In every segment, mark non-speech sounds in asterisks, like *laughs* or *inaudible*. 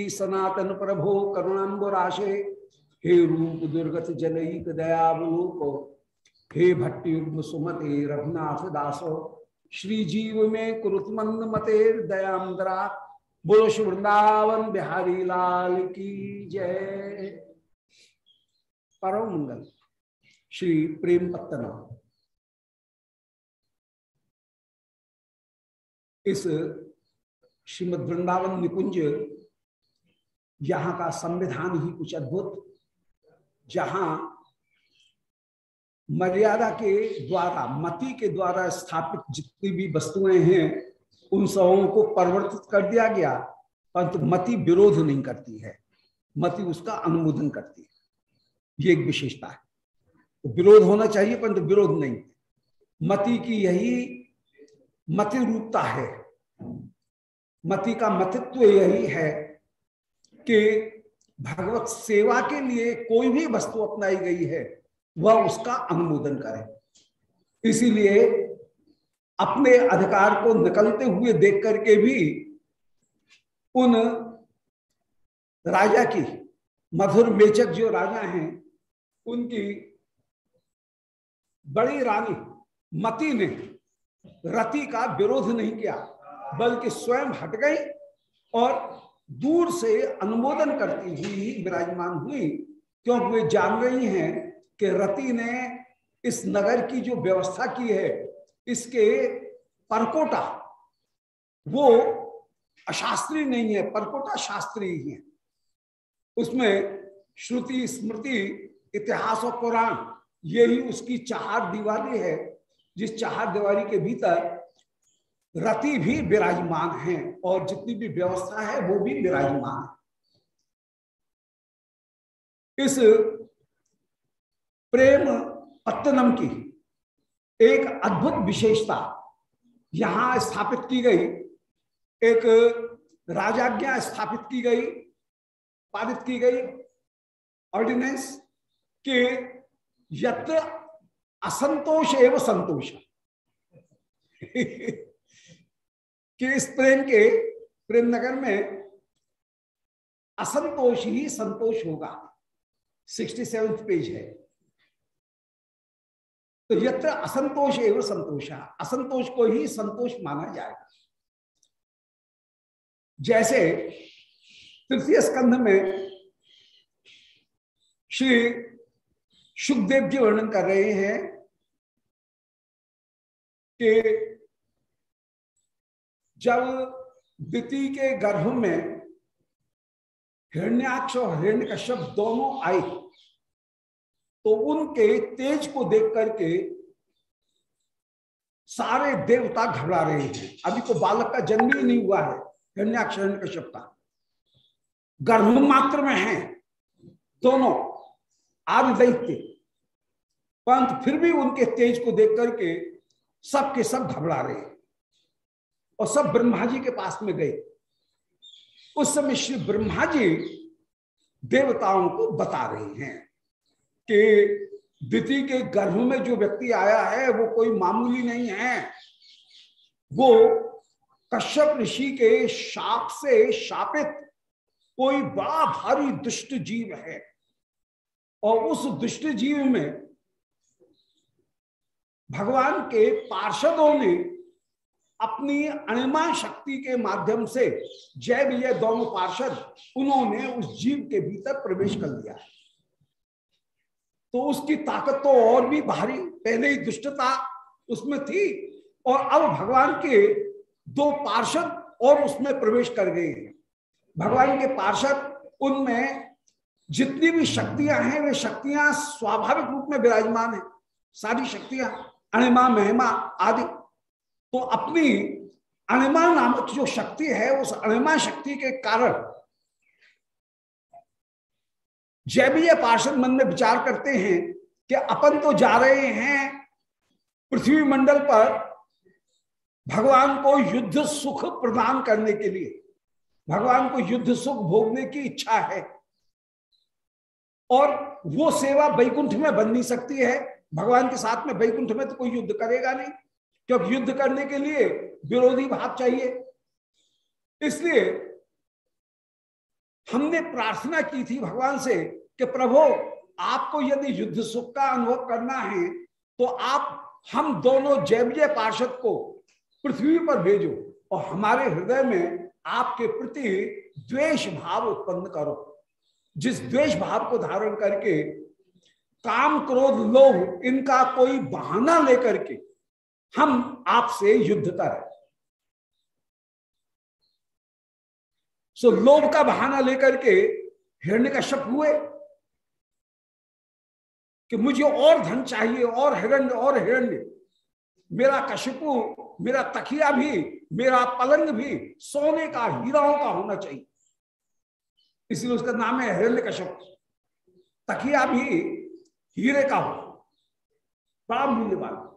सनातन प्रभो करुणाबुराशे हे रूप दुर्गत जनईक दयावलोक, हे भट्टयुग्म सुमते रघुनाथ दासो श्री जीव में कुरुतमंद मते दयांद्रा बोलो वृंदावन बिहारी लाल की जय। परम मंगल श्री प्रेम पत्तना इस श्रीमद वृंदावन निकुंज यहाँ का संविधान ही कुछ अद्भुत। जहाँ मर्यादा के द्वारा, मति के द्वारा स्थापित जितनी भी वस्तुएँ हैं, उन सबों को परिवर्तित कर दिया गया, परंतु मति विरोध नहीं करती है। मति उसका अनुमोदन करती है। ये एक विशेषता है। तो विरोध होना चाहिए, परंतु विरोध नहीं। मति की यही मति रूपता है। मति का मतित्व यही है कि भगवत सेवा के लिए कोई भी वस्तु अपनाई गई है, वह उसका अनुमोदन करे। इसीलिए अपने अधिकार को निकलते हुए देख करके भी उन राजा की, मधुर मेचक जो राजा हैं, उनकी बड़ी रानी मती ने रति का विरोध नहीं किया, बल्कि स्वयं हट गई और दूर से अनुमोदन करती हुई विराजमान हुई, क्योंकि वे जान रही हैं कि रति ने इस नगर की जो व्यवस्था की है, इसके परकोटा, वो अशास्त्री नहीं है, परकोटा शास्त्रीय है। उसमें श्रुति, स्मृति, इतिहास और पुराण, यही उसकी चार दीवारी है, जिस चार दीवारी के भीतर रति भी विराजमान है और जितनी भी व्यवस्था है, वो भी विराजमान है। इस प्रेम पत्तनम की एक अद्भुत विशेषता यहाँ स्थापित की गई। एक राजाज्ञा स्थापित की गई, पारित की गई। ऑर्डिनेंस के यत्र असंतोष एवं संतोष। *laughs* कि इस प्रेम के, प्रेम नगर में असंतोष ही संतोष होगा। सिक्सटी सेवेंथ पेज है। तो यत्र असंतोष एवं संतोष है असंतोष को ही संतोष माना जाएगा। जैसे तृतीय स्कंध में श्री सुखदेव जी वर्णन कर रहे हैं कि जब द्वितीय के गर्भ में हिरण्याक्ष और हिरण्य कश्यप दोनों आए तो उनके तेज को देख करके सारे देवता घबरा रहे हैं अभी तो बालक का जन्म ही नहीं हुआ है, हिरण्याक्ष हिरण्य कश्यप का। गर्भ मात्र में है दोनों आदि दैत्य परंतु फिर भी उनके तेज को देख करके सबके सब घबरा रहे। हैं और सब ब्रह्मा जी के पास में गए। उस समय श्री ब्रह्मा जी देवताओं को बता रहे हैं कि द्वितीय के गर्भ में जो व्यक्ति आया है, वो कोई मामूली नहीं है। वो कश्यप ऋषि के शाप से शापित कोई बड़ा भारी दुष्ट जीव है। और उस दुष्ट जीव में भगवान के पार्षदों ने अपनी अणिमा शक्ति के माध्यम से जय विजय दोनों पार्षद उन्होंने उस जीव के भीतर प्रवेश कर लिया तो उसकी ताकत तो और भी भारी, पहले ही दुष्टता उसमें थी और अब भगवान के दो पार्षद और उसमें प्रवेश कर गए हैं। भगवान के पार्षद, उनमें जितनी भी शक्तियाँ हैं, वे शक्तियाँ स्वाभाविक रूप में विराजमान है। सारी शक्तियाँ, अणिमा, महिमा आदि तो अपनी अणिमा नामक जो शक्ति है, उस अणिमा शक्ति के कारण जय विजय पार्षद मन में विचार करते हैं कि अपन तो जा रहे हैं पृथ्वी मंडल पर भगवान को युद्ध सुख प्रदान करने के लिए। भगवान को युद्ध सुख भोगने की इच्छा है। और वो सेवा बैकुंठ में बन नहीं सकती है। भगवान के साथ में बैकुंठ में तो कोई युद्ध करेगा नहीं। क्योंकि युद्ध करने के लिए विरोधी भाव चाहिए। इसलिए हमने प्रार्थना की थी भगवान से कि प्रभु, आपको यदि युद्ध सुख का अनुभव करना है तो आप हम दोनों जैवीय पार्षद को पृथ्वी पर भेजो और हमारे हृदय में आपके प्रति द्वेष भाव उत्पन्न करो। जिस द्वेष भाव को धारण करके काम, क्रोध, लोभ, इनका कोई बहाना लेकर के हम आपसे युद्ध करें सो लोभ का बहाना लेकर के हिरण्य का शप हुए कि मुझे और धन चाहिए, और हिरण्य और हिरण्य। मेरा कशिपु मेरा तकिया भी, मेरा पलंग भी सोने का, हीराओं का होना चाहिए। इसलिए उसका नाम है हिरण्य कश्यप। तकिया भी हीरे का हो। बड़ा मूल्यवान।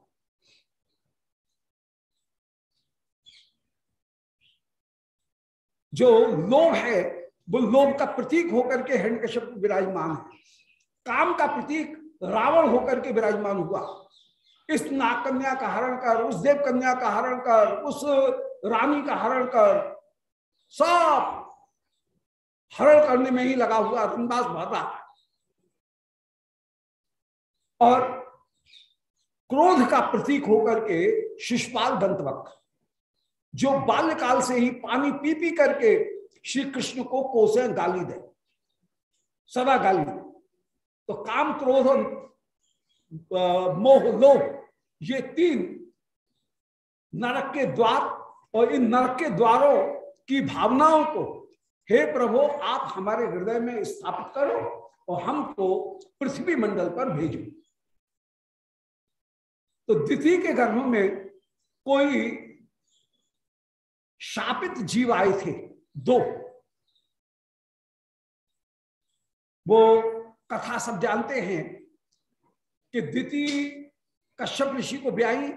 जो लोभ है, वो लोभ का प्रतीक होकर के हिरण्य कश्यप विराजमान है। काम का प्रतीक रावण होकर के विराजमान हुआ। इस नाग कन्या का हरण कर, उस देव कन्या का हरण कर, उस रानी का हरण कर, सब हरण करने में ही लगा हुआ रंगदास है और क्रोध का प्रतीक होकर के शिषपाल दंतवक जो बाल्यकाल से ही पानी पी पी करके श्री कृष्ण को कोसे गाली दे, सदा गाली दे। तो काम क्रोध मोह, लोभ, ये तीन नरक के द्वार और इन नरक के द्वारों की भावनाओं को, हे प्रभु, आप हमारे हृदय में स्थापित करो और हमको पृथ्वी मंडल पर भेजो। तो द्वितीय के गर्भ में कोई शापित जीव आए थे, दो। वो कथा सब जानते हैं कि द्वितीय कश्यप ऋषि को ब्याई।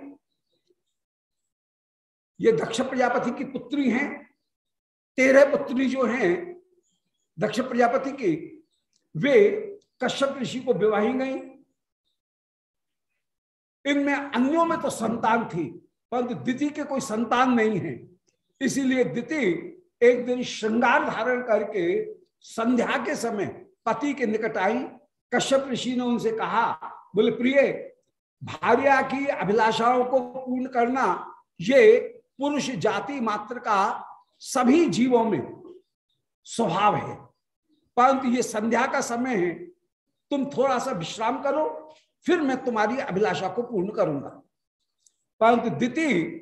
ये दक्ष प्रजापति की पुत्री हैं। तेरह पुत्री जो हैं, दक्ष प्रजापति की, वे कश्यप ऋषि को विवाही गई। इनमें अन्यों में तो संतान थी, परंतु द्वितीय के कोई संतान नहीं है। इसीलिए द्वितीय एक दिन श्रृंगार धारण करके संध्या के समय पति के निकट आई। कश्यप ऋषि ने उनसे कहा, बोले, प्रिय, भार्या की अभिलाषाओं को पूर्ण करना ये पुरुष जाति मात्र का सभी जीवों में स्वभाव है। परंतु ये संध्या का समय है, तुम थोड़ा सा विश्राम करो, फिर मैं तुम्हारी अभिलाषा को पूर्ण करूँगा। परंतु द्वितीय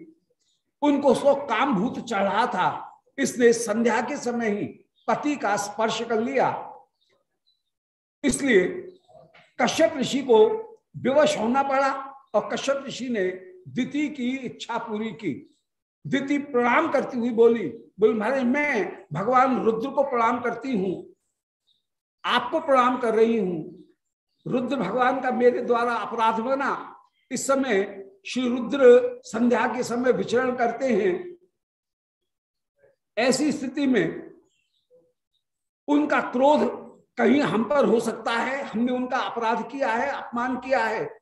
उनको सो काम भूत चढ़ था। इसने संध्या के समय ही पति का स्पर्श कर लिया। इसलिए कश्यप ऋषि को विवश होना पड़ा और कश्यप ऋषि ने द्वितीय की इच्छा पूरी की। द्वितीय प्रणाम करती हुई बोली बोली, महाराज, मैं भगवान रुद्र को प्रणाम करती हूँ। आपको प्रणाम कर रही हूँ। रुद्र भगवान का मेरे द्वारा अपराध बना। इस समय श्री रुद्र संध्या के समय विचरण करते हैं, ऐसी स्थिति में उनका क्रोध कहीं हम पर हो सकता है, हमने उनका अपराध किया है, अपमान किया है।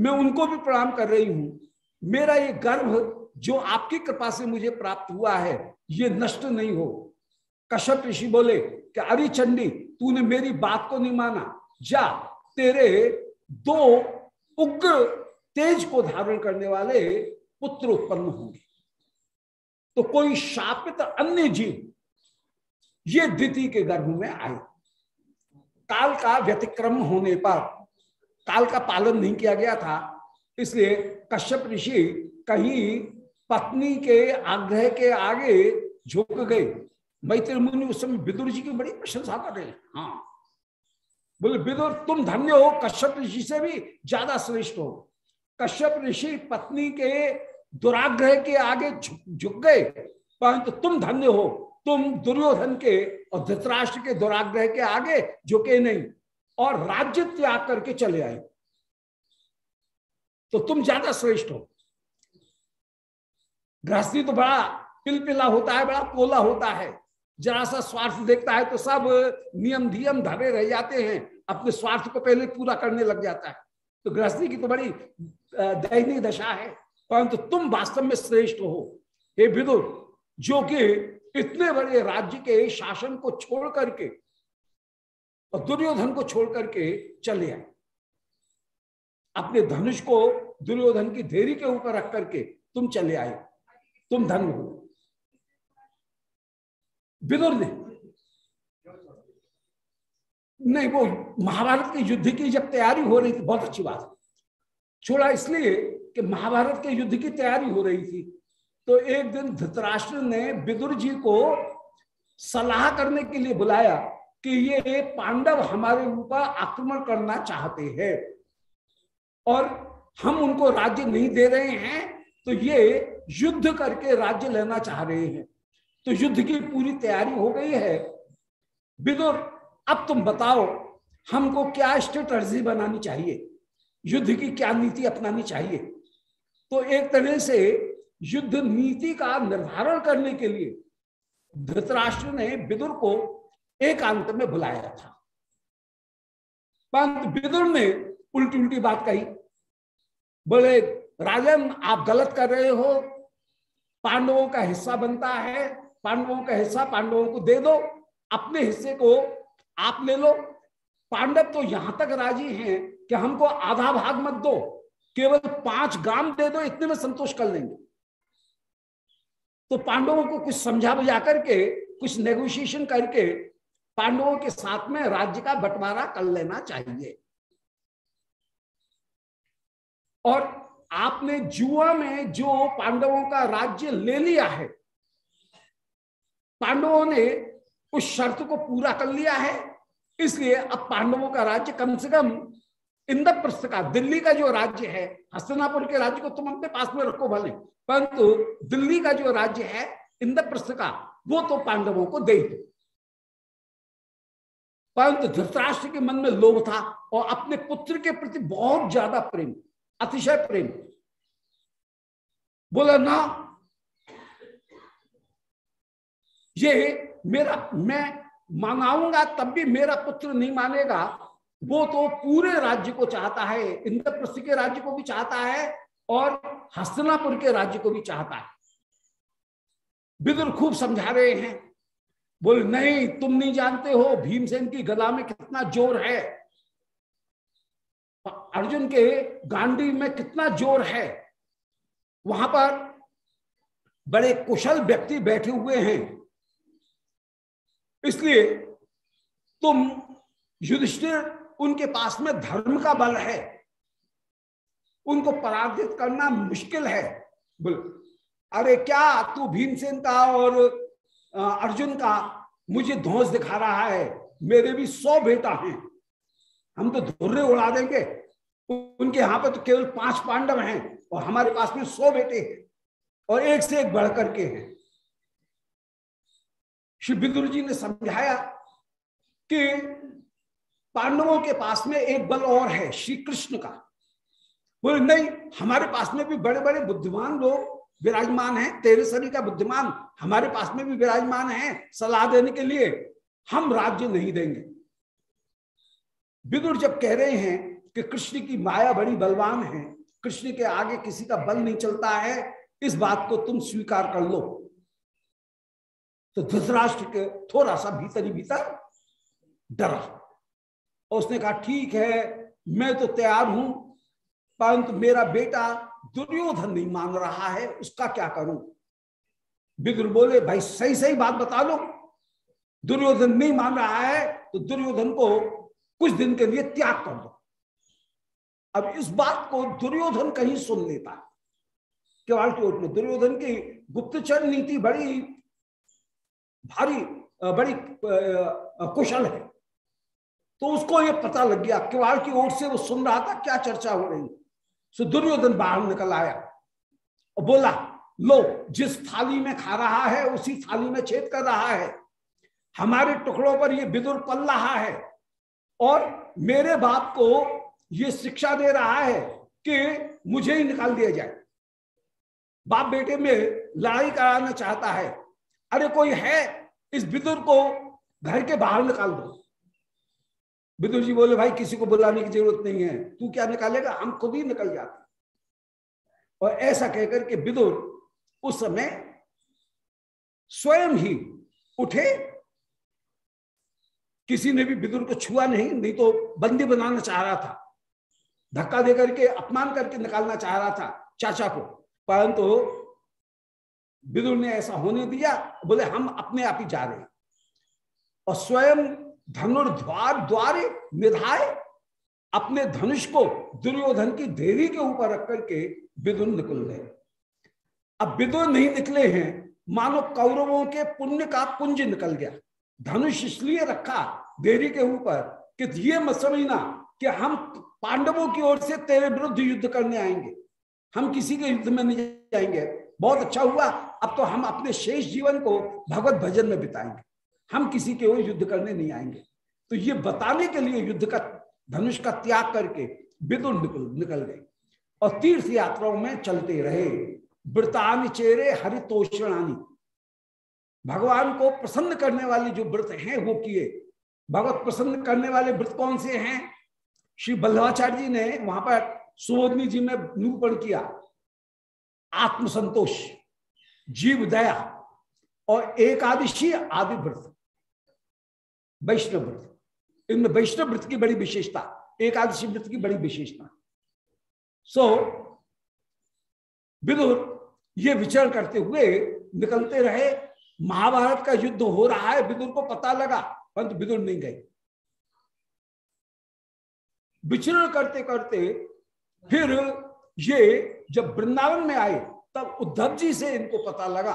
मैं उनको भी प्रणाम कर रही हूँ। मेरा ये गर्भ जो आपकी कृपा से मुझे प्राप्त हुआ है, ये नष्ट नहीं हो। कश्यप ऋषि बोले कि, अरे चंडी, तूने मेरी बात को नहीं माना। जा, तेरे दो उग्र तेज को धारण करने वाले पुत्र उत्पन्न होंगे। तो कोई शापित अन्य जीव ये द्वितीय के गर्भ में आए। काल का व्यतिक्रम होने पर, काल का पालन नहीं किया गया था, इसलिए कश्यप ऋषि कहीं पत्नी के आग्रह के आगे झुक गए। मैत्री मुनि उस समय विदुर जी की बड़ी प्रशंसा कर रहे हैं। हाँ। बोले, विदुर, तुम धन्य हो, कश्यप ऋषि से भी ज़्यादा श्रेष्ठ हो। कश्यप ऋषि पत्नी के दुराग्रह के आगे झुक गए। परंतु तुम धन्य हो, तुम दुर्योधन के और धृतराष्ट्र के दुराग्रह के आगे झुके नहीं और राज्य त्याग करके चले आए। तो तुम ज़्यादा श्रेष्ठ हो। गृहस्थी तो बड़ा पिलपिला होता है, बड़ा पोला होता है। जरा सा स्वार्थ देखता है तो सब नियम धियम धरे रह जाते हैं। अपने स्वार्थ को पहले पूरा करने लग जाता है। तो गृहस्थी की तो बड़ी दयनीय दशा है। परंतु तुम वास्तव में श्रेष्ठ हो। हे विदुर, जो कि इतने बड़े राज्य के शासन को छोड़ करके और दुर्योधन को छोड़ करके चले आए। अपने धनुष को दुर्योधन की धेरी के ऊपर रख करके तुम चले आए। तुम धन हो। विदुर ने नहीं, वो महाभारत के युद्ध की जब तैयारी हो रही थी, बहुत अच्छी बात छोड़ा इसलिए कि महाभारत के युद्ध की तैयारी हो रही थी तो एक दिन धृतराष्ट्र ने विदुर जी को सलाह करने के लिए बुलाया कि ये पांडव हमारे ऊपर आक्रमण करना चाहते हैं और हम उनको राज्य नहीं दे रहे हैं तो ये युद्ध करके राज्य लेना चाह रहे हैं। तो युद्ध की पूरी तैयारी हो गई है। विदुर अब तुम बताओ, हमको क्या स्ट्रेटर्जी बनानी चाहिए? युद्ध की क्या नीति अपनानी चाहिए? तो एक तरह से युद्ध नीति का निर्धारण करने के लिए धृतराष्ट्र ने विदुर को एकांत में बुलाया था। परंतु विदुर ने उल्टी उल्टी बात कही। बोले, राजन, आप गलत कर रहे हो। पांडवों का हिस्सा बनता है। पांडवों का हिस्सा पांडवों को दे दो। अपने हिस्से को आप ले लो। पांडव तो यहाँ तक राज़ी हैं कि हमको आधा भाग मत दो, केवल पाँच गाँव दे दो, इतने में संतोष कर लेंगे। तो पांडवों को कुछ समझा बुझा करके, कुछ नेगोशिएशन करके पांडवों के साथ में राज्य का बंटवारा कर लेना चाहिए। और आपने जुआ में जो पांडवों का राज्य ले लिया है, पांडवों ने उस शर्त को पूरा कर लिया है। इसलिए अब पांडवों का राज्य कम से कम इंद्रप्रस्थ का, दिल्ली का जो राज्य है, हस्तनापुर के राज्य को तुम अपने पास में रखो भले, परंतु दिल्ली का जो राज्य है, इंद्रप्रस्थ का, वो तो पांडवों को दे दो। परंतु धृतराष्ट्र के मन में लोभ था और अपने पुत्र के प्रति बहुत ज़्यादा प्रेम, अतिशय प्रेम। बोला, ना ये मेरा, मैं मांगाऊँगा तब भी मेरा पुत्र नहीं मानेगा। वो तो पूरे राज्य को चाहता है, इंद्रप्रस्थ के राज्य को भी चाहता है और हस्तनापुर के राज्य को भी चाहता है। विदुर खूब समझा रहे हैं। बोले, नहीं, तुम नहीं जानते हो भीमसेन की गला में कितना ज़ोर है। अर्जुन के गांडी में कितना ज़ोर है। वहाँ पर बड़े कुशल व्यक्ति बैठे हुए हैं। इसलिए तुम युधिष्ठिर, उनके पास में धर्म का बल है। उनको पराजित करना मुश्किल है। बोल, अरे क्या तू भीमसेन का और अर्जुन का मुझे ध्वंस दिखा रहा है? मेरे भी सौ बेटा हैं। हम तो धुर्रे उड़ा देंगे। उनके यहाँ पर तो केवल पाँच पांडव हैं और हमारे पास में सौ बेटे हैं और एक से एक बढ़ करके हैं। श्री बिदुर जी ने समझाया कि पांडवों के पास में एक बल और है श्री कृष्ण का। बोले, नहीं, हमारे पास में भी बड़े बड़े बुद्धिमान लोग विराजमान हैं तेरे शरीर का बुद्धिमान हमारे पास में भी विराजमान है, सलाह देने के लिए हम राज्य नहीं देंगे। विदुर जब कह रहे हैं कि कृष्ण की माया बड़ी बलवान है, कृष्ण के आगे किसी का बल नहीं चलता है, इस बात को तुम स्वीकार कर लो। तो धृतराष्ट्र के थोड़ा सा भीतर ही भीतर डरा। और उसने कहा, ठीक है, मैं तो तैयार हूँ, परंतु मेरा बेटा दुर्योधन नहीं मान रहा है, उसका क्या करूँ? विदुर बोले, भाई, सही सही बात बता लो दुर्योधन नहीं मान रहा है तो दुर्योधन को कुछ दिन के लिए त्याग कर दो। अब इस बात को दुर्योधन कहीं सुन लेता। केवल में दुर्योधन की गुप्तचर नीति बड़ी भारी बड़ी कुशल है। तो उसको ये पता लग गया किवाड़ की ओर से वो सुन रहा था, क्या चर्चा हो रही सो दुर्योधन बाहर निकल आया और बोला, लो, जिस थाली में खा रहा है, उसी थाली में छेद कर रहा है। हमारे टुकड़ों पर ये विदुर पल रहा है और मेरे बाप को ये शिक्षा दे रहा है कि मुझे ही निकाल दिया जाए। बाप बेटे में लड़ाई कराना चाहता है अरे कोई है, इस विदुर को घर के बाहर निकाल दो। विदुर जी बोले, भाई, किसी को बुलाने की ज़रूरत नहीं है। तू क्या निकालेगा? हम खुद ही निकल जाते और ऐसा कहकर के विदुर उस समय स्वयं ही उठे। किसी ने भी विदुर को छुआ नहीं नहीं तो बंदी बनाना चाह रहा था। धक्का दे करके अपमान करके निकालना चाह रहा था चाचा को। परंतु विदुर ने ऐसा होने दिया, बोले, हम अपने आप ही जा रहे हैं। और स्वयं धनुर्द्वार द्वारे निधाए, अपने धनुष को दुर्योधन की देवी के ऊपर रख करके विदुर निकल गए। अब विदुर नहीं निकले हैं, मानो कौरवों के पुण्य का पुंज निकल गया। धनुष इसलिए रखा देरी के ऊपर कि ये मत समझना कि हम पांडवों की ओर से तेरे विरुद्ध युद्ध करने आएँगे। हम किसी के युद्ध में नहीं जाएँगे। बहुत अच्छा हुआ अब तो हम अपने शेष जीवन को भगवत भजन में बिताएँगे। हम किसी के ओर युद्ध करने नहीं आएँगे। तो ये बताने के लिए युद्ध का, धनुष का त्याग करके विदुर निकल निकल गए। और तीर्थ यात्राओं में चलते रहे। वृतान चेरे हरितोषणानी। भगवान को प्रसन्न करने वाले जो व्रत हैं वो किए। भगवत प्रसन्न करने वाले व्रत कौन से हैं? श्री बल्लभाचार्य जी ने वहाँ पर सुबोधनी जी में निरूपण किया। आत्मसंतोष। जीव दया और एकादशी आदि व्रत वैष्णव व्रत इनमें वैष्णव व्रत की बड़ी विशेषता एकादशी व्रत की बड़ी विशेषता। सो so, विदुर ये विचार करते हुए निकलते रहे। महाभारत का युद्ध हो रहा है विदुर को पता लगा परंतु विदुर नहीं गए। विचरण करते करते फिर ये जब वृंदावन में आए तब उद्धव जी से इनको पता लगा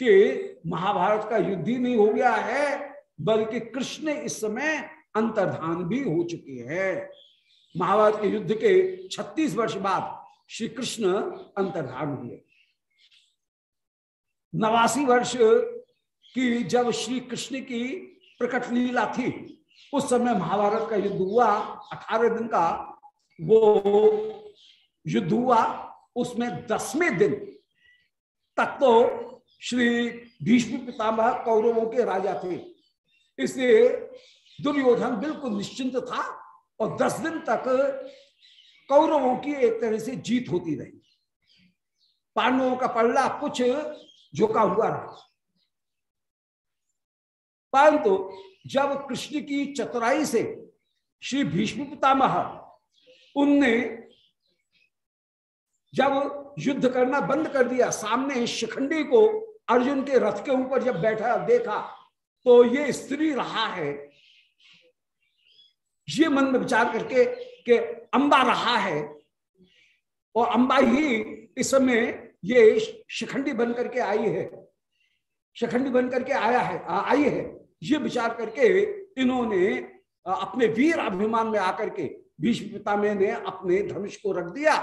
कि महाभारत का युद्ध ही नहीं हो गया है, बल्कि कृष्ण इस समय अंतर्धान भी हो चुके हैं। महाभारत के युद्ध के 36 वर्ष बाद श्री कृष्ण अंतर्धान हुए। नवासी वर्ष की जब श्री कृष्ण की प्रकट लीला थी, उस समय महाभारत का युद्ध हुआ, अठारह दिन का वो युद्ध हुआ। उसमें दसवें दिन तक तो श्री भीष्म पितामह कौरवों के राजा थे। इसलिए दुर्योधन बिल्कुल निश्चिंत था और दस दिन तक कौरवों की एक तरह से जीत होती रही। पांडवों का पल्ला कुछ झुका हुआ रहा। परंतु जब कृष्ण की चतुराई से श्री भीष्म पितामह, उनने जब युद्ध करना बंद कर दिया सामने शिखंडी को अर्जुन के रथ के ऊपर जब बैठा देखा तो ये स्त्री रहा है। ये मन में विचार करके कि अंबा रहा है। और अंबा ही इस समय ये शिखंडी बन करके आई है। शिखंडी बन करके आया है आ, आई है। ये विचार करके इन्होंने अपने वीर अभिमान में आकर के भीष्म पितामह ने अपने धनुष को रख दिया।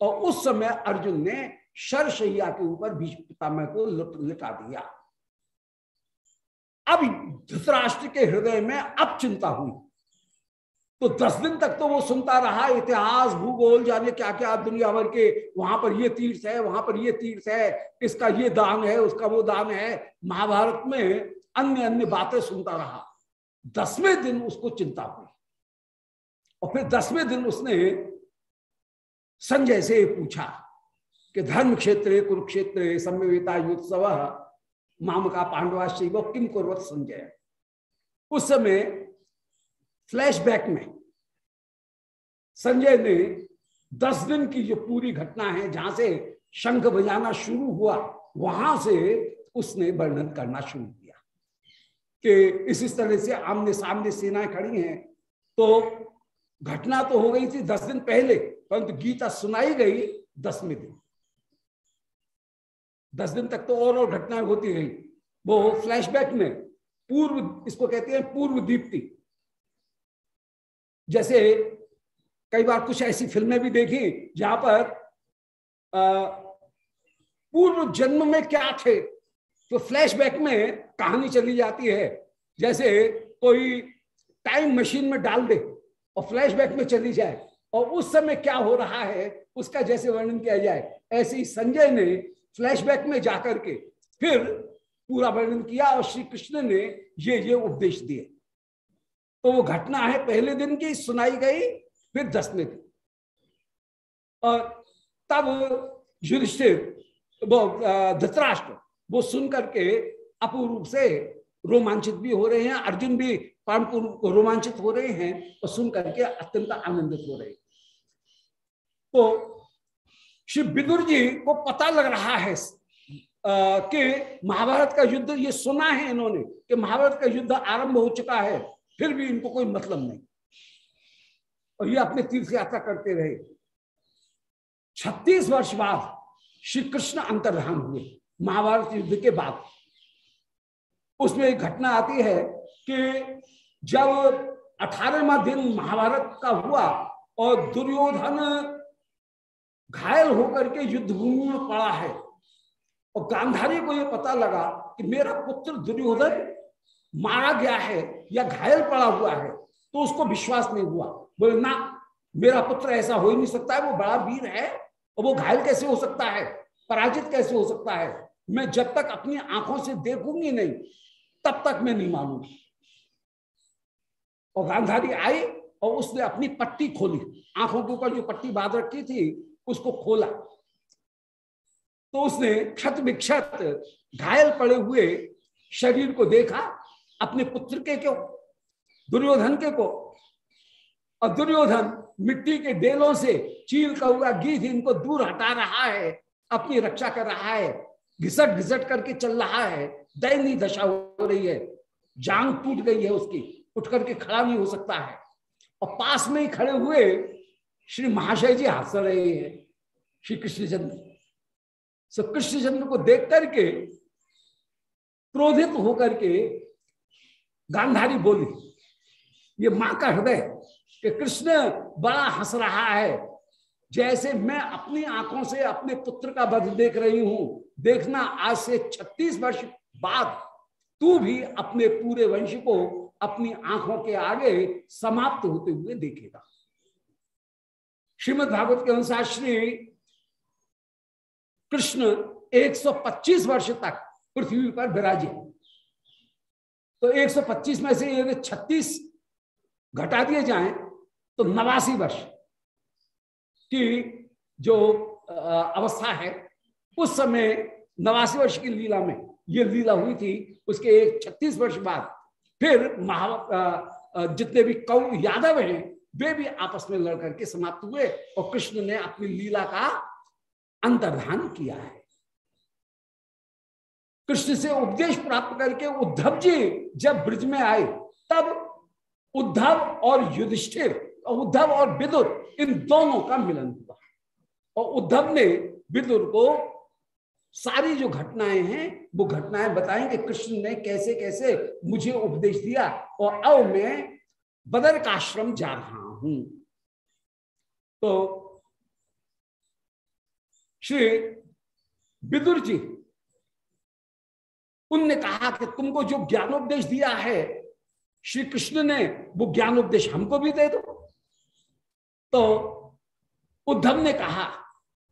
और उस समय अर्जुन ने शरशैया के ऊपर भीष्म पितामह को लिटा दिया। अब धृतराष्ट्र के हृदय में अब चिंता हुई। तो दस दिन तक तो वो सुनता रहा, इतिहास, भूगोल, जाने क्या क्या दुनिया भर के, वहाँ पर ये तीर्थ है, वहाँ पर ये तीर्थ है, इसका ये दान है, उसका वो दान है। महाभारत में अन्य अन्य बातें सुनता रहा। दसवें दिन उसको चिंता हुई। और फिर दसवें दिन उसने संजय से पूछा कि धर्म क्षेत्र, कुरुक्षेत्र सम्यता युत्सव, माम का पांडवा शिव किम कुरत संजय? उस समय फ्लैशबैक में संजय ने दस दिन की जो पूरी घटना है, जहाँ से शंख बजाना शुरू हुआ, वहाँ से उसने वर्णन करना शुरू किया कि इस तरह से आमने सामने सेनाएँ खड़ी हैं। तो घटना तो हो गई थी दस दिन पहले परंतु गीता सुनाई गई दसवें दिन। दस दिन तक तो और और घटनाएँ होती रही। वो फ्लैशबैक में पूर्व, इसको कहते हैं पूर्व दीप्ति। जैसे कई बार कुछ ऐसी फ़िल्में भी देखी जहाँ पर पूर्व जन्म में क्या थे तो फ्लैशबैक में कहानी चली जाती है। जैसे कोई टाइम मशीन में डाल दे और फ्लैशबैक में चली जाए। और उस समय क्या हो रहा है, उसका जैसे वर्णन किया जाए। ऐसे ही संजय ने फ्लैशबैक में जाकर के फिर पूरा वर्णन किया और श्री कृष्ण ने ये ये उपदेश दिए। तो वो घटना है पहले दिन की, सुनाई गई, फिर दसवें दिन। और तब युधिष्ठिर, वो धृतराष्ट्र, वो सुन करके अपूर्व से रोमांचित भी हो रहे हैं, अर्जुन भी परम रोमांचित हो रहे हैं और सुन करके अत्यंत आनंदित हो रहे हैं। तो श्री विदुर जी को पता लग रहा है कि महाभारत का युद्ध, ये सुना है इन्होंने कि महाभारत का युद्ध आरंभ हो चुका है, फिर भी इनको कोई मतलब नहीं। और ये अपने तीर्थ यात्रा करते रहे। छत्तीस वर्ष बाद श्री कृष्ण अंतर्धान हुए महाभारत युद्ध के बाद। उसमें एक घटना आती है कि जब अठारहवा दिन महाभारत का हुआ और दुर्योधन घायल होकर के युद्ध भूमि में पड़ा है, और गांधारी को यह पता लगा कि मेरा पुत्र दुर्योधन मारा गया है या घायल पड़ा हुआ है तो उसको विश्वास नहीं हुआ। बोले, ना, मेरा पुत्र ऐसा हो ही नहीं सकता है, वो बड़ा वीर है, और वो घायल कैसे हो सकता है, पराजित कैसे हो सकता है? मैं जब तक अपनी आँखों से देखूँगी नहीं तब तक मैं नहीं मानूँगी और गांधारी आई और उसने अपनी पट्टी खोली। आँखों के ऊपर जो पट्टी बाँध रखी थी, उसको खोला। तो उसने क्षत विक्षत घायल पड़े हुए शरीर को देखा, अपने पुत्र के क्यों दुर्योधन के को। और दुर्योधन मिट्टी के डेलों से चील का हुआ गीत इनको दूर हटा रहा है, अपनी रक्षा कर रहा है घिसट घिसट करके चल रहा है। दैनी दशा हो रही है। जांग टूट गई है उसकी। उठ करके खड़ा नहीं हो सकता है। और पास में ही खड़े हुए श्री महाशय जी हंस रहे हैं, श्री कृष्णचंद्र। सो कृष्णचंद्र को देख करके, क्रोधित होकर के गांधारी बोली, ये माँ का हृदय कि कृष्ण बड़ा हंस रहा है। जैसे मैं अपनी आँखों से अपने पुत्र का वध देख रही हूँ, देखना आज से 36 वर्ष बाद तू भी अपने पूरे वंश को अपनी आँखों के आगे समाप्त होते हुए देखेगा। श्रीमद भागवत के अनुसार श्री कृष्ण 125 वर्ष तक पृथ्वी पर विराजे। तो 125 में से यदि 36 घटा दिए जाएँ तो नवासी वर्ष की जो अवस्था है, उस समय नवासी वर्ष की लीला में ये लीला हुई थी उसके एक छत्तीस वर्ष बाद। फिर महा जितने भी कौ यादव हैं, वे भी आपस में लड़ करके समाप्त हुए और कृष्ण ने अपनी लीला का अंतर्धान किया है। कृष्ण से उपदेश प्राप्त करके उद्धव जी जब ब्रिज में आए, तब उद्धव और युधिष्ठिर, उद्धव और विदुर इन दोनों का मिलन हुआ। और उद्धव ने विदुर को सारी जो घटनाएँ हैं, वो घटनाएँ बताएँगे कृष्ण ने कैसे कैसे मुझे उपदेश दिया और अब मैं बदर का आश्रम जा रहा हूँ। तो श्री विदुर जी, उनने कहा कि तुमको जो ज्ञानोपदेश दिया है, श्री कृष्ण ने वो ज्ञानोपदेश हमको भी दे दो। तो उद्धव ने कहा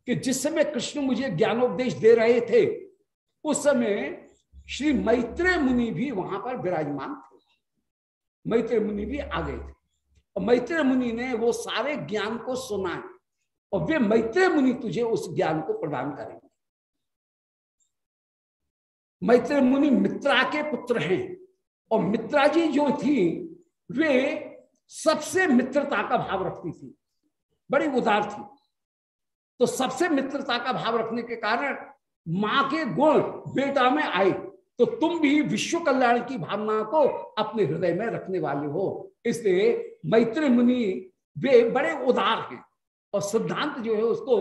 कि जिस समय कृष्ण मुझे ज्ञानोपदेश दे रहे थे, उस समय श्री मैत्रेय मुनि भी वहाँ पर विराजमान थे। मैत्रेय मुनि भी आ गए थे। और मैत्रेय मुनि ने वो सारे ज्ञान को सुना और वे मैत्रेय मुनि तुझे उस ज्ञान को प्रदान करेंगे। मैत्रेय मुनि मित्रा के पुत्र हैं और मित्रा जी जो थी, वे सबसे मित्रता का भाव रखती थी। बड़ी उदार थी। तो सबसे मित्रता का भाव रखने के कारण माँ के गुण बेटा में आए। तो तुम भी विश्व कल्याण की भावना को अपने हृदय में रखने वाले हो। इसलिए मैत्री मुनि वे बड़े उदार हैं और सिद्धांत जो है उसको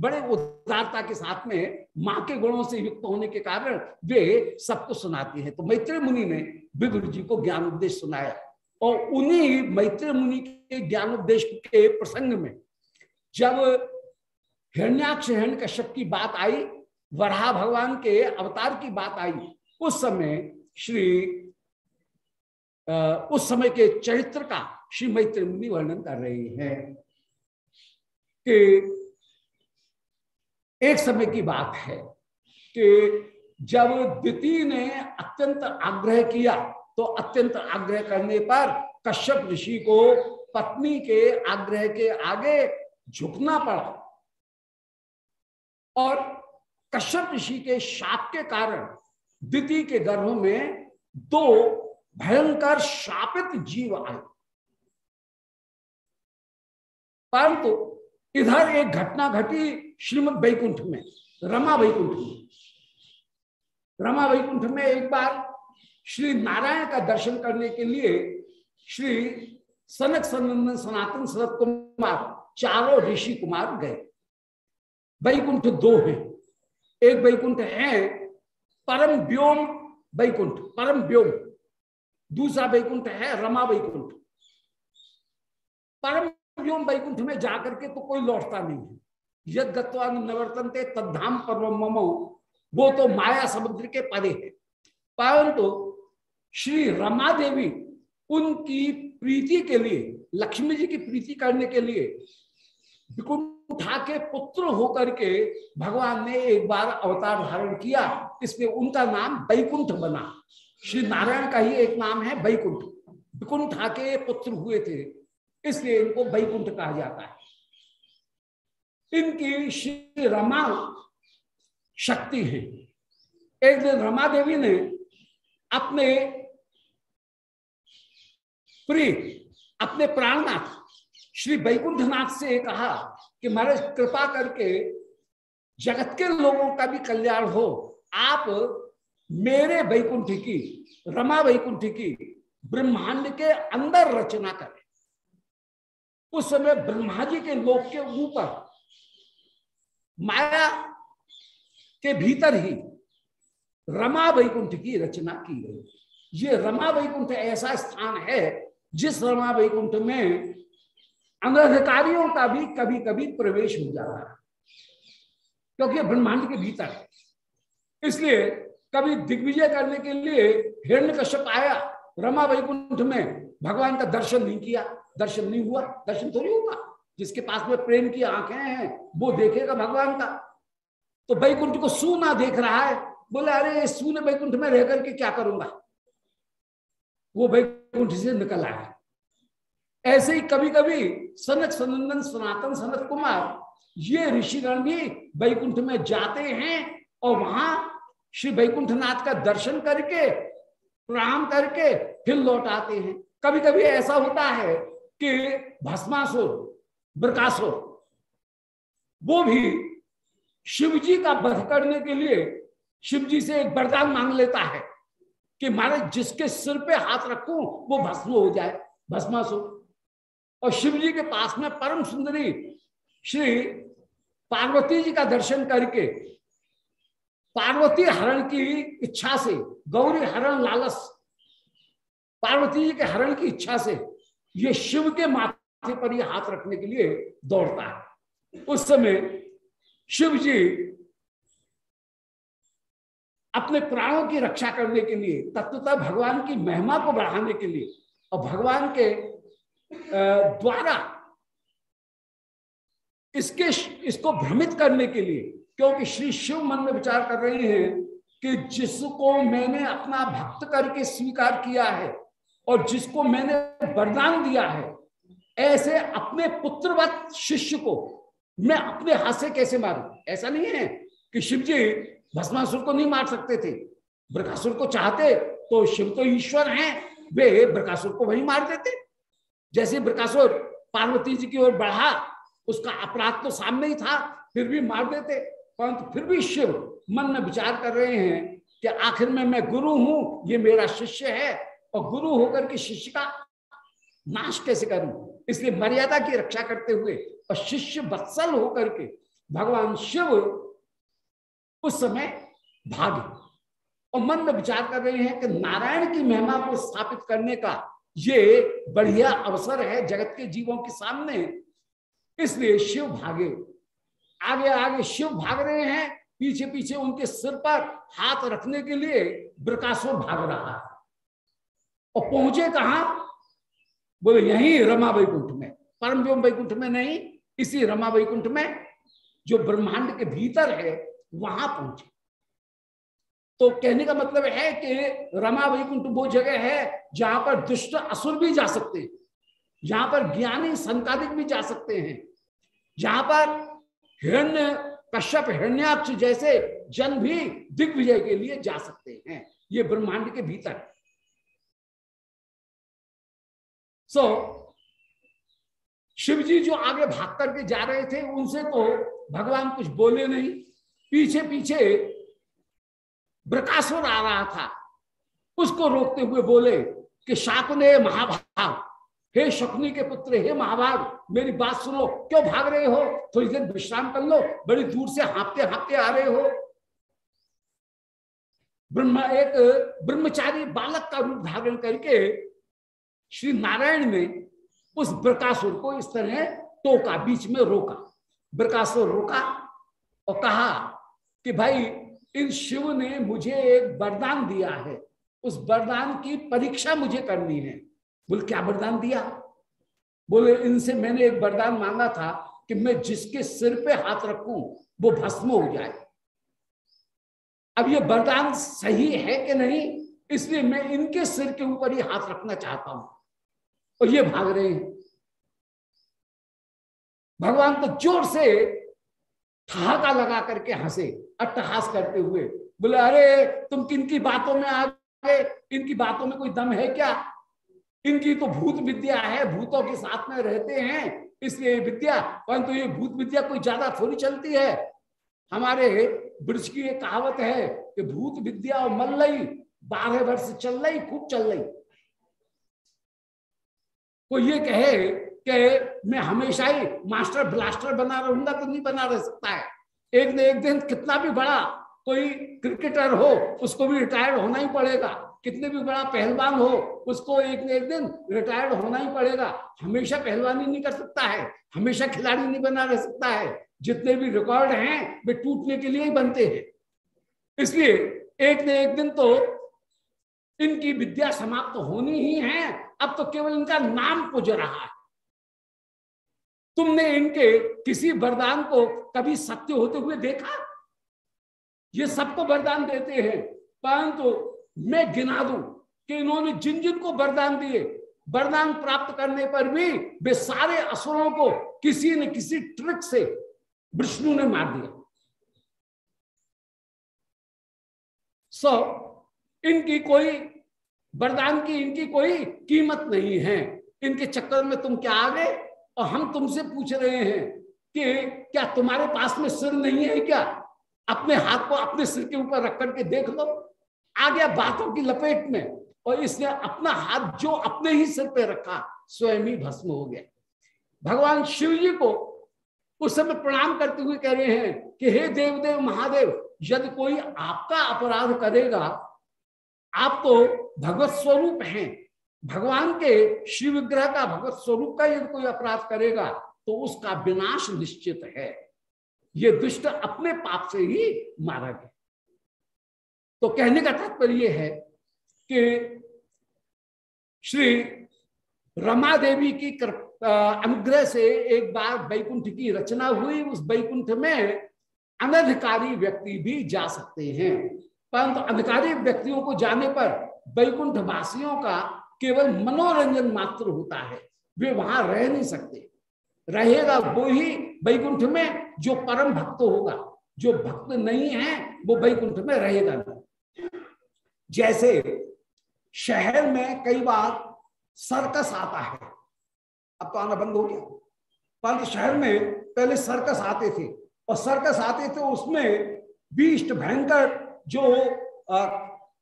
बड़े उदारता के साथ में माँ के गुणों से युक्त होने के कारण वे सबको सुनाती है। तो मैत्री मुनि ने विदुर जी को ज्ञान उपदेश सुनाया और उन्हीं मैत्री मुनि के ज्ञान उपदेश के प्रसंग में जब हिरण्याक्ष हिरण कश्यप की बात आई, वराह भगवान के अवतार की बात आई। उस समय श्री उस समय के चरित्र का श्री मैत्री मुनि वर्णन कर रहे हैं कि एक समय की बात है कि जब द्वितीय ने अत्यंत आग्रह किया तो अत्यंत आग्रह करने पर कश्यप ऋषि को पत्नी के आग्रह के आगे झुकना पड़ा। और कश्यप ऋषि के शाप के कारण द्वितीय के गर्भ में दो भयंकर शापित जीव आए। परंतु इधर एक घटना घटी श्रीमद वैकुंठ में, रमा वैकुंठ में। रमा वैकुंठ में एक बार श्री नारायण का दर्शन करने के लिए श्री सनक सनंदन सनातन शरद कुमार, चारों ऋषि कुमार गए। वैकुंठ दो हैं। एक वैकुंठ है, परम व्योम वैकुंठ, परम व्योम। दूसरा वैकुंठ है, रमा वैकुंठ। परम व्योम वैकुंठ में जाकर के तो कोई लौटता नहीं है। यद गत्वा नवर्तनते तद्धाम ममो। वो तो माया समुद्र के परे है। परंतु श्री रमा देवी उनकी प्रीति के लिए, लक्ष्मी जी की प्रीति करने के लिए विकुंठा के पुत्र होकर के भगवान ने एक बार अवतार धारण किया। इसलिए उनका नाम बैकुंठ बना। श्री नारायण का ही एक नाम है बैकुंठ विकुंठा के पुत्र हुए थे, इसलिए इनको बैकुंठ कहा जाता है। इनकी श्री रमा शक्ति है। एक दिन रमा देवी ने अपने प्रिय, अपने प्राणनाथ श्री बैकुंठनाथ से कहा कि महाराज, कृपा करके जगत के लोगों का भी कल्याण हो। आप मेरे वैकुंठ की, रमा वैकुंठ की ब्रह्मांड के अंदर रचना करें। उस समय ब्रह्मा जी के लोक के ऊपर, माया के भीतर ही रमा वैकुंठ की रचना की गई। ये रमा वैकुंठ ऐसा स्थान है जिस रमा वैकुंठ में अनधिकारियों का भी कभी कभी प्रवेश हो जाता है, क्योंकि ब्रह्मांड के भीतर है। इसलिए कभी दिग्विजय करने के लिए हिरण्य कश्यप आया, रमा वैकुंठ में भगवान का दर्शन नहीं किया, दर्शन नहीं हुआ, दर्शन थोड़ी होगा जिसके पास में प्रेम की आँखें हैं, वो देखेगा भगवान का। तो वैकुंठ को सूना देख रहा है, बोले, अरे सूने वैकुंठ में रह करके क्या करूँगा? वो वैकुंठ से निकल आया। ऐसे ही कभी कभी सनक सनंदन सनातन सनत कुमार, ये ऋषिगण भी वैकुंठ में जाते हैं और वहाँ श्री वैकुंठ नाथ का दर्शन करके, प्रणाम करके फिर लौट आते हैं। कभी कभी ऐसा होता है कि भस्मासुर ब्रकासुर वो भी शिव जी का वध करने के लिए शिव जी से एक वरदान मांग लेता है कि महाराज जिसके सिर पे हाथ रखूँ, वो भस्म हो जाए, भस्मासुर। और शिव जी के पास में परम सुंदरी श्री पार्वती जी का दर्शन करके पार्वती हरण की इच्छा से, गौरी हरण लालस, पार्वती जी के हरण की इच्छा से ये शिव के माथे पर ये हाथ रखने के लिए दौड़ता है। उस समय शिव जी अपने प्राणों की रक्षा करने के लिए, तत्वता भगवान की महिमा को बढ़ाने के लिए और भगवान के द्वारा इसके इसको भ्रमित करने के लिए, क्योंकि श्री शिव मन में विचार कर रहे हैं कि जिसको मैंने अपना भक्त करके स्वीकार किया है और जिसको मैंने वरदान दिया है, ऐसे अपने पुत्रवत शिष्य को मैं अपने हाथ से कैसे मारूं? ऐसा नहीं है कि शिव जी भस्मासुर को नहीं मार सकते थे। ब्रकासुर को चाहते तो शिव तो ईश्वर हैं, वे ब्रकासुर को वही मार देते। जैसे ब्रकासुर पार्वती जी की ओर बढ़ा, उसका अपराध तो सामने ही था, फिर भी मार देते। परंतु फिर भी शिव मन में विचार कर रहे हैं कि आखिर में मैं गुरु हूँ, ये मेरा शिष्य है, और गुरु होकर के शिष्य का नाश कैसे करूँ? इसलिए मर्यादा की रक्षा करते हुए और शिष्य बत्सल होकर के भगवान शिव उस समय भागे। और मन में विचार कर रहे हैं कि नारायण की महिमा को स्थापित करने का ये बढ़िया अवसर है जगत के जीवों के सामने। इसलिए शिव भागे। आगे आगे शिव भाग रहे हैं। पीछे पीछे उनके सिर पर हाथ रखने के लिए ब्रकासुर भाग रहा है। और पहुँचे कहा? बोले, यही रमा वैकुंठ में। परम व्योम वैकुंठ में नहीं, इसी रमा वैकुंठ में जो ब्रह्मांड के भीतर है, वहाँ पहुँचे। तो कहने का मतलब है कि रमा वैकुंठ वो जगह है जहाँ पर दुष्ट असुर भी जा सकते हैं जहाँ पर ज्ञानी संतादिक भी जा सकते हैं जहाँ पर हिरण्य कश्यप हिरण्याक्ष जैसे जन भी दिग्विजय के लिए जा सकते हैं। ये ब्रह्मांड के भीतर। सो so, शिव जी जो आगे भाग करके जा रहे थे उनसे तो भगवान कुछ बोले नहीं। पीछे पीछे ब्रकासुर आ रहा था। उसको रोकते हुए बोले कि शाकुने महाभाग, हे शकुनी के पुत्र, हे महाभाग, मेरी बात सुनो, क्यों भाग रहे हो? थोड़ी देर विश्राम कर लो, बड़ी दूर से हाँपते हाँपते आ रहे हो। ब्रह्मा एक ब्रह्मचारी बालक का रूप धारण करके श्री नारायण ने उस ब्रकासुर को इस तरह टोका, बीच में रोका। ब्रकासुर रोका और कहा कि भाई इन शिव ने मुझे एक वरदान दिया है। उस वरदान की परीक्षा मुझे करनी है। बोले, क्या वरदान दिया? बोले, इनसे मैंने एक वरदान मांगा था कि मैं जिसके सिर पे हाथ रखूँ, वो भस्म हो जाए। अब ये वरदान सही है कि नहीं? इसलिए मैं इनके सिर के ऊपर ही हाथ रखना चाहता हूँ। और ये भाग रहे हैं। भगवान तो ज़ोर से ठहाका लगा करके हंसे, अट्टहास करते हुए। बोले, अरे, तुम किन की बातों में आ गए? इनकी बातों में कोई दम है क्या? इनकी तो भूत विद्या है, भूतों के साथ में रहते हैं। इसलिए विद्या, परंतु ये भूत विद्या कोई ज़्यादा थोड़ी चलती है। हमारे ब्रज की एक कहावत है कि भूत विद्या और मल्लई, बारह वर्ष चल रही, खूब चल रही। कोई ये कहे कि मैं हमेशा ही मास्टर ब्लास्टर बना रहूँगा तो नहीं बना रह सकता है। एक न एक दिन कितना भी बड़ा कोई क्रिकेटर हो, उसको भी रिटायर्ड होना ही पड़ेगा। कितने भी बड़ा पहलवान हो, उसको एक न एक दिन रिटायर्ड होना ही पड़ेगा। हमेशा पहलवानी नहीं कर सकता है, हमेशा खिलाड़ी नहीं बना रह सकता है। जितने भी रिकॉर्ड हैं, वे टूटने के लिए ही बनते हैं। इसलिए एक न एक दिन तो इनकी विद्या समाप्त तो होनी ही है। अब तो केवल इनका नाम पुज रहा है। तुमने इनके किसी वरदान को कभी सत्य होते हुए देखा? ये सबको वरदान देते हैं परंतु तो मैं गिना दू कि इन्होंने जिन जिन को वरदान दिए वरदान प्राप्त करने पर भी वे सारे असुरों को किसी न किसी ट्रिक से विष्णु ने मार दिया। सो so, इनकी कोई वरदान की इनकी कोई कीमत नहीं है। इनके चक्कर में तुम क्या आ गए? और हम तुमसे पूछ रहे हैं कि क्या तुम्हारे पास में सिर नहीं है क्या? अपने हाथ को अपने सिर के ऊपर रख करके देख लो। आ गया बातों की लपेट में और इसने अपना हाथ जो अपने ही सिर पे रखा, स्वयं ही भस्म हो गया। भगवान शिव जी को उस समय प्रणाम करते हुए कह रहे हैं कि हे देवदेव महादेव, यदि कोई आपका अपराध करेगा, आप तो भगवत स्वरूप हैं। भगवान के शिव विग्रह का भगवत स्वरूप का यदि कोई अपराध करेगा तो उसका विनाश निश्चित है। ये दुष्ट अपने पाप से ही मारा गया। तो कहने का तात्पर्य है कि श्री रमा देवी की अनुग्रह से एक बार बैकुंठ की रचना हुई। उस बैकुंठ में अनधिकारी व्यक्ति भी जा सकते हैं। परंतु अधिकारी व्यक्तियों को जाने पर बैकुंठ वासियों का केवल मनोरंजन मात्र होता है। वे वहाँ रह नहीं सकते। रहेगा वो ही बैकुंठ में जो परम भक्त होगा। जो भक्त नहीं है, वो बैकुंठ में रहेगा नहीं। जैसे शहर में कई बार सर्कस आता है। अब तो आना बंद हो गया। परंतु शहर में पहले सर्कस आते थे। और सर्कस आते थे, उसमें बीस्ट भयंकर जो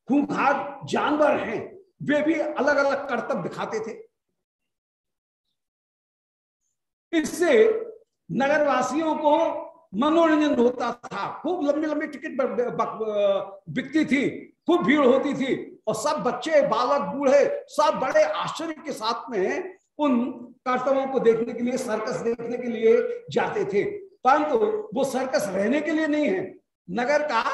खूंखार जानवर हैं वे भी अलग अलग कर्तव्य दिखाते थे। इससे नगरवासियों को मनोरंजन होता था। खूब लंबी लंबी टिकट बिकती थी, खूब भीड़ होती थी और सब बच्चे, बालक, बूढ़े सब बड़े आश्चर्य के साथ में उन कर्तव्यों को देखने के लिए, सर्कस देखने के लिए जाते थे। परंतु वो सर्कस रहने के लिए नहीं है। नगर का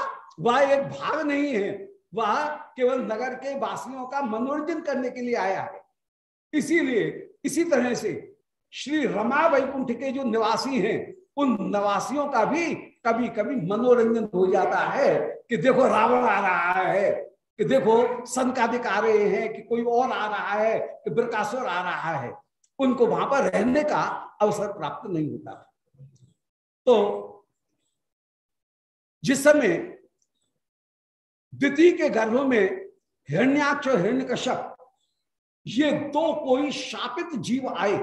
वह एक भाग नहीं है। वह केवल नगर के वासियों का मनोरंजन करने के लिए आया है। इसीलिए इसी तरह से श्री रमा वैकुंठ के जो निवासी हैं, उन निवासियों का भी कभी कभी मनोरंजन हो जाता है कि देखो रावण आ रहा है, कि देखो संकादिक आ रहे हैं कि कोई और आ रहा है, कि ब्रकासुर आ रहा है। उनको वहाँ पर रहने का अवसर प्राप्त नहीं होता। तो जिस समय द्वितीय के गर्भ में हिरण्याक्ष और हिरण्य कश्यप ये दो कोई शापित जीव आए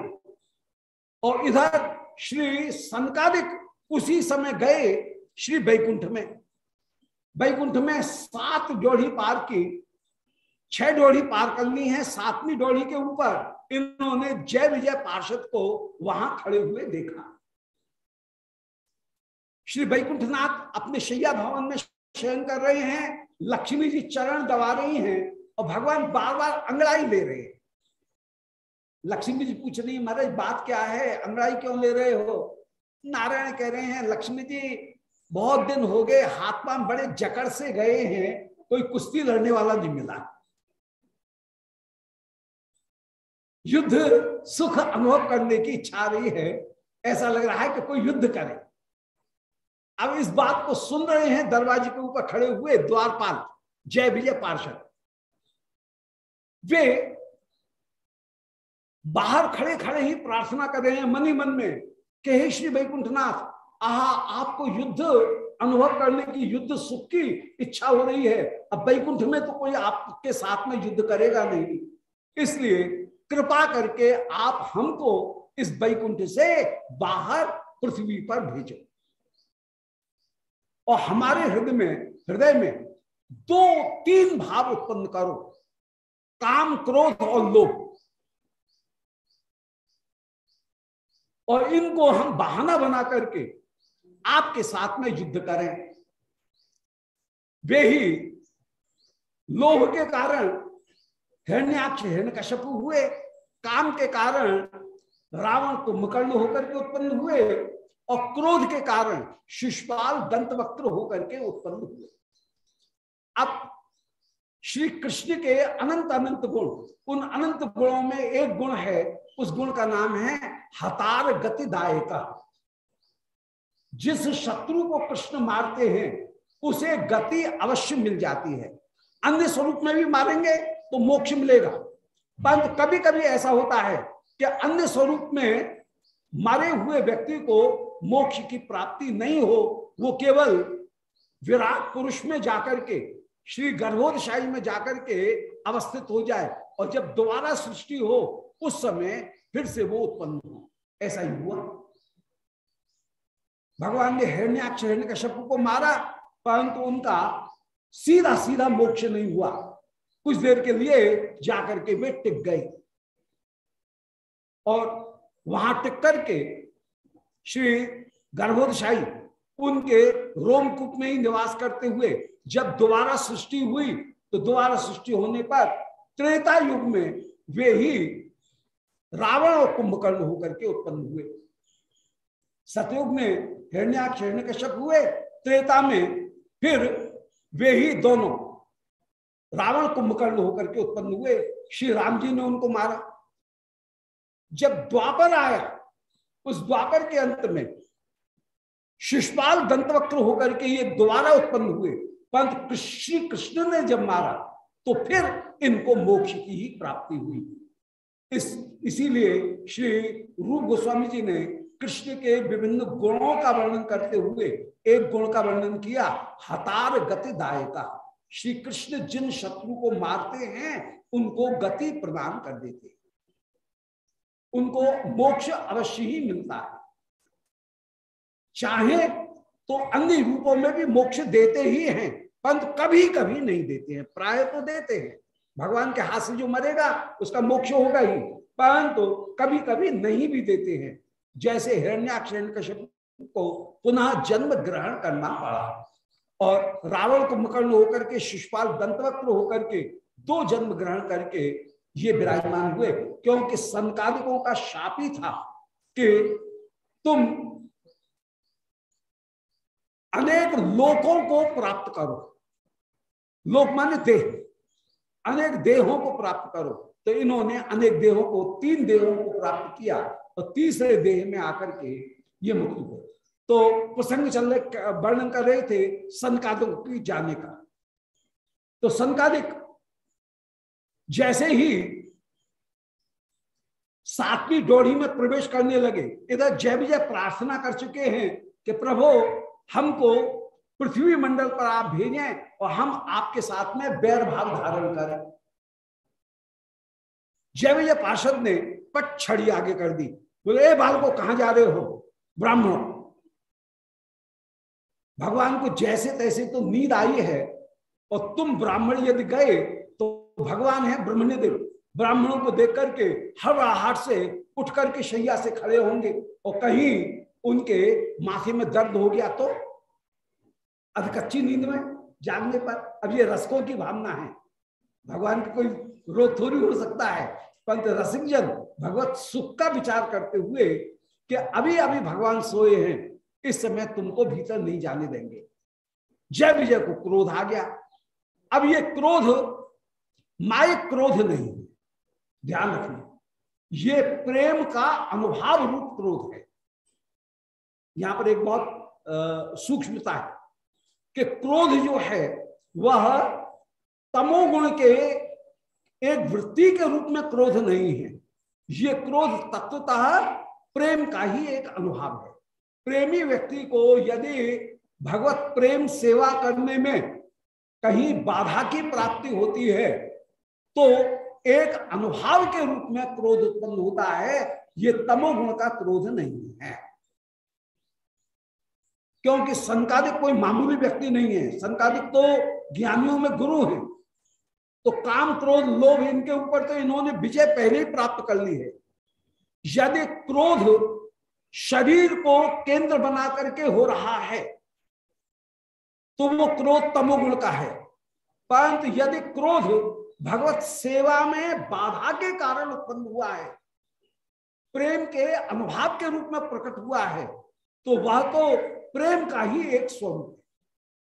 और इधर श्री संकादिक उसी समय गए श्री बैकुंठ में। बैकुंठ में सात जोड़ी पार की, छह डोढ़ी पार करनी है, सातवीं डोढ़ी के ऊपर इन्होंने जय विजय पार्षद को वहाँ खड़े हुए देखा। श्री बैकुंठनाथ अपने शैया भवन में शयन कर रहे हैं लक्ष्मी जी चरण दबा रही हैं और भगवान बार बार अंगड़ाई ले रहे हैं। लक्ष्मी जी पूछ रही महाराज, बात क्या है? अंगड़ाई क्यों ले रहे हो? नारायण कह रहे हैं, लक्ष्मी जी, बहुत दिन हो गए, हाथ पाँव बड़े जकड़ से गए हैं, कोई कुश्ती लड़ने वाला नहीं मिला। युद्ध सुख अनुभव करने की इच्छा रही है, ऐसा लग रहा है कि कोई युद्ध करे। अब इस बात को सुन रहे हैं दरवाजे के ऊपर खड़े हुए द्वारपाल, जय विजय पार्षद। वे बाहर खड़े खड़े ही प्रार्थना कर रहे हैं मनी मन में कि हे श्री वैकुंठनाथ, आहा, आपको युद्ध अनुभव करने की, युद्ध सुख की इच्छा हो रही है। अब वैकुंठ में तो कोई आपके साथ में युद्ध करेगा नहीं। इसलिए कृपा करके आप हमको इस वैकुंठ से बाहर पृथ्वी पर भेजो। और हमारे हृदय में हृदय में दो, तीन भाव उत्पन्न करो। काम, क्रोध और लोभ। और इनको हम बहाना बना करके आपके साथ में युद्ध करें। वे ही लोभ के कारण हिरण्याक्ष हिरण्य कश्यप हुए। काम के कारण रावण को मुकर्ण होकर के उत्पन्न हुए। और क्रोध के कारण शिषपाल दंत वक्र होकर के उत्पन्न हुए। अब श्री कृष्ण के अनंत अनंत गुण, उन अनंत गुणों में एक गुण है, उस गुण का नाम है हतार गतिदायका। जिस शत्रु को कृष्ण मारते हैं, उसे गति अवश्य मिल जाती है। अन्य स्वरूप में भी मारेंगे तो मोक्ष मिलेगा। पर कभी कभी ऐसा होता है कि अन्य स्वरूप में मारे हुए व्यक्ति को मोक्ष की प्राप्ति नहीं हो, वो केवल विराट पुरुष में जाकर के, श्री गर्भोदशाही में जाकर के अवस्थित हो जाए और जब दोबारा सृष्टि हो, उस समय फिर से वो उत्पन्न हो। ऐसा ही हुआ। भगवान ने हिरण्याक्ष हिरण्य कश्यप को मारा, परंतु उनका सीधा सीधा मोक्ष नहीं हुआ। कुछ देर के लिए जाकर के वे टिक गए। और वहाँ टिक करके श्री गर्भोदशाही उनके रोमकूप में ही निवास करते हुए, जब दोबारा सृष्टि हुई तो दोबारा सृष्टि होने पर त्रेता युग में वे ही रावण और कुंभकर्ण होकर के उत्पन्न हुए। सतयुग में हिरण्याक्ष हिरण्य कश्यप हुए, त्रेता में फिर वे ही दोनों रावण, कुंभकर्ण होकर के उत्पन्न हुए। श्री राम जी ने उनको मारा। जब द्वापर आया उस द्वापर के अंत में शिषपाल दंतवक्र होकर के ये दोबारा उत्पन्न हुए। परंतु श्री कृष्ण ने जब मारा तो फिर इनको मोक्ष की ही प्राप्ति हुई। इस, इसीलिए श्री रूप गोस्वामी जी ने कृष्ण के विभिन्न गुणों का वर्णन करते हुए एक गुण का वर्णन किया, हतार गति दायका। श्री कृष्ण जिन शत्रु को मारते हैं, उनको गति प्रदान कर देते उनको मोक्ष अवश्य ही मिलता है। चाहे तो अन्य रूपों में भी मोक्ष देते ही हैं, पंत कभी कभी नहीं देते हैं, प्राय तो देते हैं। भगवान के हाथ से जो मरेगा, उसका मोक्ष होगा ही परंतु तो कभी कभी नहीं भी देते हैं। जैसे हिरण्याक्ष को पुनः जन्म ग्रहण करना पड़ा और रावण को मकर्ण होकर के शिषपाल दंतवक्र होकर के दो जन्म ग्रहण करके ये विराजमान हुए, क्योंकि संकालिकों का शाप ही था कि तुम अनेक लोकों को प्राप्त करो। लोक माने देह। अनेक देहों को प्राप्त करो। तो इन्होंने अनेक देहों को, तीन देहों को प्राप्त किया और तीसरे देह में आकर के ये मुक्ति हो तो प्रसंग चल रहे, वर्णन कर रहे थे संकादिक की जाने का। तो संकादिक जैसे ही सातवीं डोढ़ी में प्रवेश करने लगे, इधर जय विजय प्रार्थना कर चुके हैं कि प्रभु, हमको पृथ्वी मंडल पर आप भेजें और हम आपके साथ में बैर भाव धारण करें। जय विजय पार्षद ने पट छड़ी आगे कर दी। बोले, ए बाल को कहा जा रहे हो? ब्राह्मण भगवान को जैसे तैसे तो नींद आई है और तुम ब्राह्मण यदि गए भगवान है ब्रह्मण्य ब्राह्मणों को देख करके हर हाट से उठ करके शैया से खड़े होंगे और कहीं उनके माथे में दर्द हो गया तो अभी कच्ची नींद में जागने पर। अब ये रसकों की भावना है। भगवान की कोई रोग थोड़ी हो सकता है। परंतु रसिक जन भगवत सुख का विचार करते हुए कि अभी अभी भगवान सोए हैं, इस समय तुमको भीतर नहीं जाने देंगे। जय विजय को क्रोध आ गया। अब ये क्रोध माइक क्रोध नहीं ध्यान रखना। ये प्रेम का अनुभाव रूप क्रोध है। यहाँ पर एक बहुत सूक्ष्मता है कि क्रोध जो है, वह तमोगुण के एक वृत्ति के रूप में क्रोध नहीं है। ये क्रोध तत्वतः प्रेम का ही एक अनुभव है। प्रेमी व्यक्ति को यदि भगवत प्रेम सेवा करने में कहीं बाधा की प्राप्ति होती है तो एक अनुभाव के रूप में क्रोध उत्पन्न होता है, ये तमोगुण का क्रोध नहीं है। क्योंकि संकादिक कोई मामूली व्यक्ति नहीं है। संकादिक तो ज्ञानियों में गुरु है। तो काम, क्रोध, लोभ, इनके ऊपर तो इन्होंने विजय पहले ही प्राप्त कर ली है। यदि क्रोध शरीर को केंद्र बना करके हो रहा है तो वो क्रोध तमोगुण का है। परंतु यदि क्रोध भगवत सेवा में बाधा के कारण उत्पन्न हुआ है। प्रेम के अनुभाव के रूप में प्रकट हुआ है तो वह तो प्रेम का ही एक स्वरूप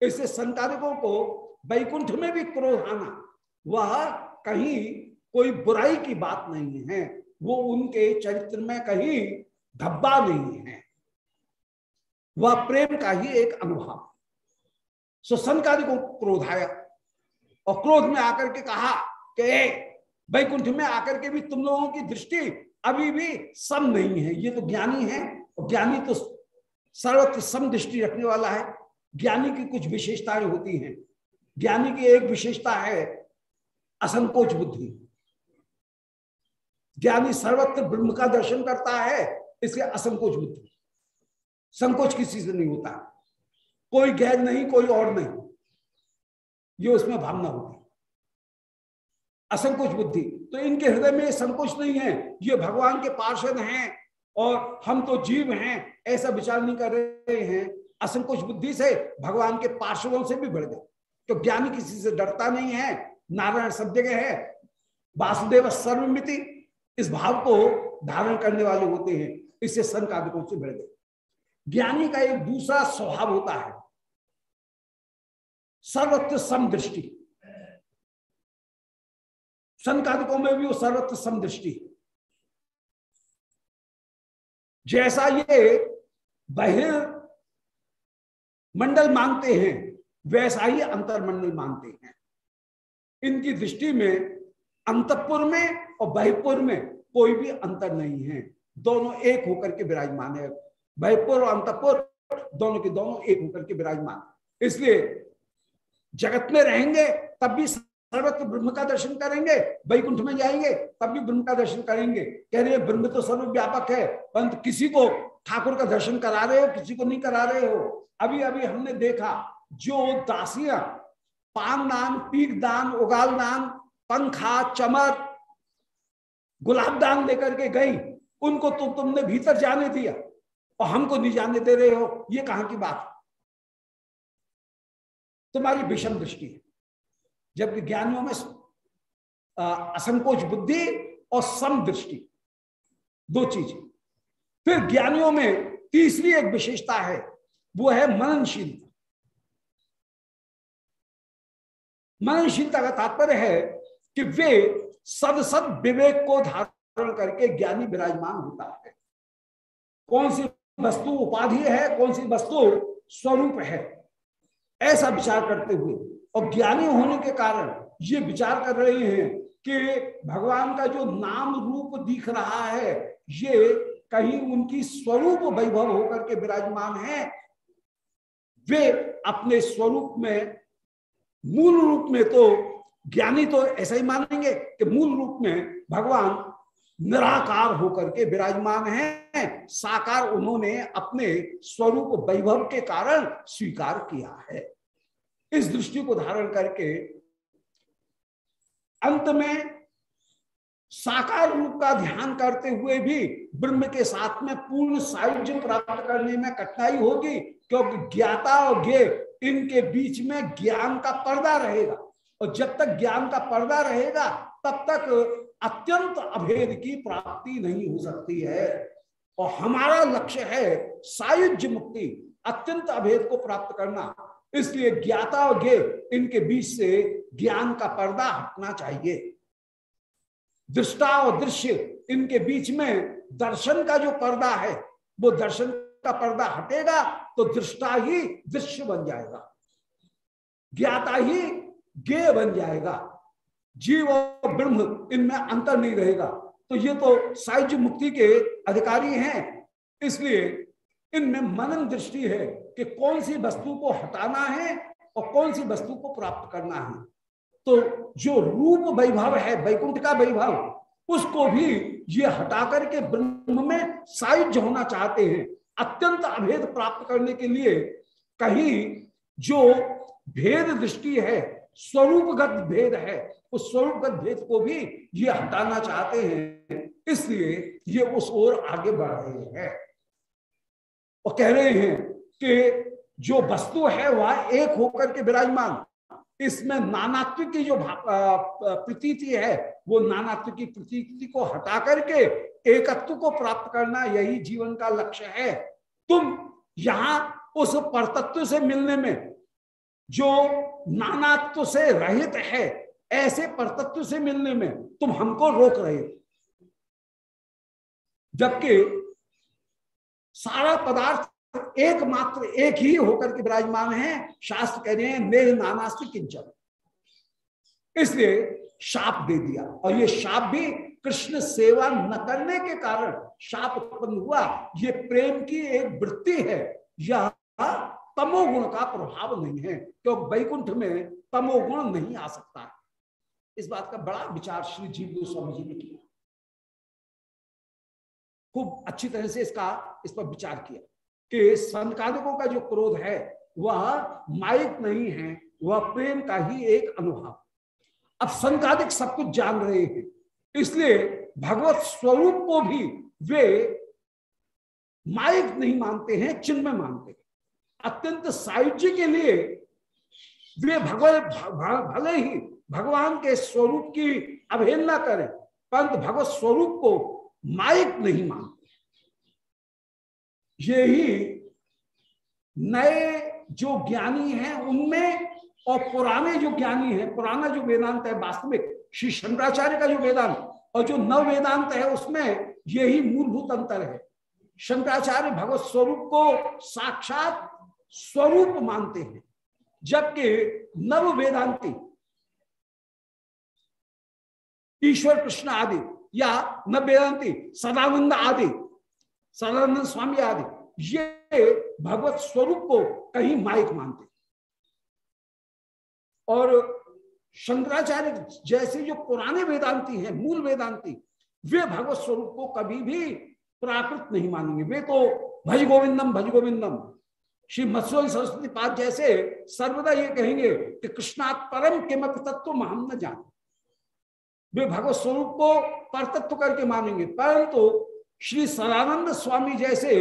है। इससे संतानिकों को वैकुंठ में भी क्रोध आना, वह कहीं कोई बुराई की बात नहीं है। वो उनके चरित्र में कहीं धब्बा नहीं है। वह प्रेम का ही एक अनुभव को क्रोध आया और क्रोध में आकर के कहा कि वैकुंठ में आकर के भी तुम लोगों की दृष्टि अभी भी सम नहीं है। ये तो ज्ञानी है और ज्ञानी तो सर्वत्र सम दृष्टि रखने वाला है। ज्ञानी की कुछ विशेषताएँ होती हैं। ज्ञानी की एक विशेषता है असंकोच बुद्धि। ज्ञानी सर्वत्र ब्रह्म का दर्शन करता है, इसलिए असंकोच बुद्धि। संकोच किसी से नहीं होता। कोई गैर नहीं, कोई और नहीं। ये उसमें भावना होती असंकोच बुद्धि। तो इनके हृदय में संकोच नहीं है। ये भगवान के पार्षद हैं और हम तो जीव हैं, ऐसा विचार नहीं कर रहे हैं। असंकोच बुद्धि से भगवान के पार्षदों से भी बढ़ गए। तो ज्ञानी किसी से डरता नहीं है। नारायण सब जगह है। वासुदेव सर्वमिति इस भाव को धारण करने वाले होते हैं। इससे संकादिकों से बढ़ गए? ज्ञानी का एक दूसरा स्वभाव होता है। सर्वत्र समदृष्टि। संकादिकों में भी वो सर्वत्र समदृष्टि। जैसा ये बहिर मंडल मानते हैं, वैसा ही अंतर्मंडल मानते हैं। इनकी दृष्टि में अंतपुर में और बहिपुर में कोई भी अंतर नहीं है। दोनों एक होकर के विराजमान है। बहिपुर और अंतपुर, दोनों के दोनों एक होकर के विराजमान। इसलिए जगत में रहेंगे, तब भी सर्वत्र ब्रह्म का दर्शन करेंगे, वैकुंठ में जाएँगे, तब भी ब्रह्म का दर्शन करेंगे। कह रहे हैं, ब्रह्म तो सर्व व्यापक है परंतु किसी को ठाकुर का दर्शन करा रहे हो, किसी को नहीं करा रहे हो। अभी अभी हमने देखा, जो दासियाँ, पान दान पीक दान, उगाल दान, पंखा, चमर, गुलाब दान लेकर के गई, उनको तो तुमने भीतर जाने दिया, और हमको नहीं जाने दे रहे हो। ये कहाँ की बात? तुम्हारी विषम दृष्टि है। जबकि ज्ञानियों में असंकोच बुद्धि और सम दृष्टि, दो चीज़। फिर ज्ञानियों में तीसरी एक विशेषता है, वो है मननशीलता। मननशीलता का तात्पर्य है कि वे सद सद विवेक को धारण करके ज्ञानी विराजमान होता है। कौन सी वस्तु उपाधि है, कौन सी वस्तु स्वरूप है ऐसा विचार करते हुए और ज्ञानी होने के कारण ये विचार कर रहे हैं कि भगवान का जो नाम रूप दिख रहा है, ये कहीं उनकी स्वरूप वैभव होकर के विराजमान है। वे अपने स्वरूप में, मूल रूप में तो ज्ञानी तो ऐसा ही मानेंगे कि मूल रूप में भगवान निराकार होकर के विराजमान हैं। साकार उन्होंने अपने स्वरूप वैभव के कारण स्वीकार किया है। इस दृष्टि को धारण करके अंत में साकार रूप का ध्यान करते हुए भी ब्रह्म के साथ में पूर्ण सायुज्य प्राप्त करने में कठिनाई होगी, क्योंकि ज्ञाता और ज्ञे इनके बीच में ज्ञान का पर्दा रहेगा। और जब तक ज्ञान का पर्दा रहेगा, तब तक अत्यंत अभेद की प्राप्ति नहीं हो सकती है। और हमारा लक्ष्य है सायुज्य मुक्ति, अत्यंत अभेद को प्राप्त करना। इसलिए ज्ञाता और ज्ञ, इनके बीच से ज्ञान का पर्दा हटना चाहिए। दृष्टा और दृश्य, इनके बीच में दर्शन का जो पर्दा है, वो दर्शन का पर्दा हटेगा तो दृष्टा ही दृश्य बन जाएगा। ज्ञाता ही ज्ञ बन जाएगा। जीव ब्रह्म इनमें अंतर नहीं रहेगा। तो ये तो साहित्य मुक्ति के अधिकारी हैं, इसलिए इनमें मनन दृष्टि है कि कौन सी वस्तु को हटाना है और कौन सी वस्तु को प्राप्त करना है। तो जो रूप वैभव है, वैकुंठ का वैभव, उसको भी ये हटा करके ब्रह्म में सायुज्य होना चाहते हैं। अत्यंत अभेद प्राप्त करने के लिए कहीं जो भेद दृष्टि है स्वरूपगत भेद है। उस स्वरूपगत भेद को भी ये हटाना चाहते हैं। इसलिए ये उस ओर आगे बढ़ रहे हैं। और कह रहे हैं कि जो वस्तु है वह एक होकर के विराजमान। इसमें नानात्व की जो प्रतीति है, वो नानात्व की प्रतीति को हटा करके एकत्व को प्राप्त करना यही जीवन का लक्ष्य है। तुम यहाँ उस परतत्व से मिलने में जो नानात्व से रहित है, ऐसे परतत्व से मिलने में तुम हमको रोक रहे जबकि सारा पदार्थ एकमात्र एक ही होकर के विराजमान है, शास्त्र कह रहे हैं नेह नानास्ति किंचन। इसलिए शाप दे दिया। और ये शाप भी कृष्ण सेवा न करने के कारण शाप उत्पन्न हुआ। ये प्रेम की एक वृत्ति है। यह तमोगुण का प्रभाव नहीं है क्योंकि वैकुंठ में तमोगुण नहीं आ सकता। है इस बात का बड़ा विचार श्री जीव गोस्वामी जी ने किया। खूब अच्छी तरह से इसका, इस पर विचार किया कि संकालिकों का जो क्रोध है, वह माइक नहीं है, वह प्रेम का ही एक अनुभव। अब संकालिक सब कुछ जान रहे हैं, इसलिए भगवत स्वरूप को भी वे माइक नहीं मानते हैं चिन्ह मानते हैं। अत्यंत सायुज्य के लिए वे भगवत भले ही भगवान के स्वरूप की अवहेलना करें, परंतु भगवत स्वरूप को माइक नहीं मानते। ये ही नए जो ज्ञानी हैं, उनमें और पुराने जो ज्ञानी हैं, पुराना जो वेदांत है, वास्तविक श्री शंकराचार्य का जो वेदांत और जो नव वेदांत है, उसमें यही मूलभूत अंतर है। शंकराचार्य भगवत स्वरूप को साक्षात स्वरूप मानते हैं, जबकि नव वेदांती, ईश्वर कृष्ण आदि, या नव वेदांति, सदानंद आदि, सदानंद स्वामी आदि, ये भगवत स्वरूप को कहीं माइक मानते और शंकराचार्य जैसे जो पुराने वेदांती हैं, मूल वेदांती, वे भगवत स्वरूप को कभी भी प्राकृत नहीं मानेंगे। वे तो भज गोविंदम भज गोविंदम श्री मत्स्य सरस्वती पाद जैसे सर्वदा ये कहेंगे कि कृष्णात् परम किमत तत्व हम न जाने। वे भगवत स्वरूप को परतत्व करके मानेंगे, परंतु तो श्री सदानंद स्वामी जैसे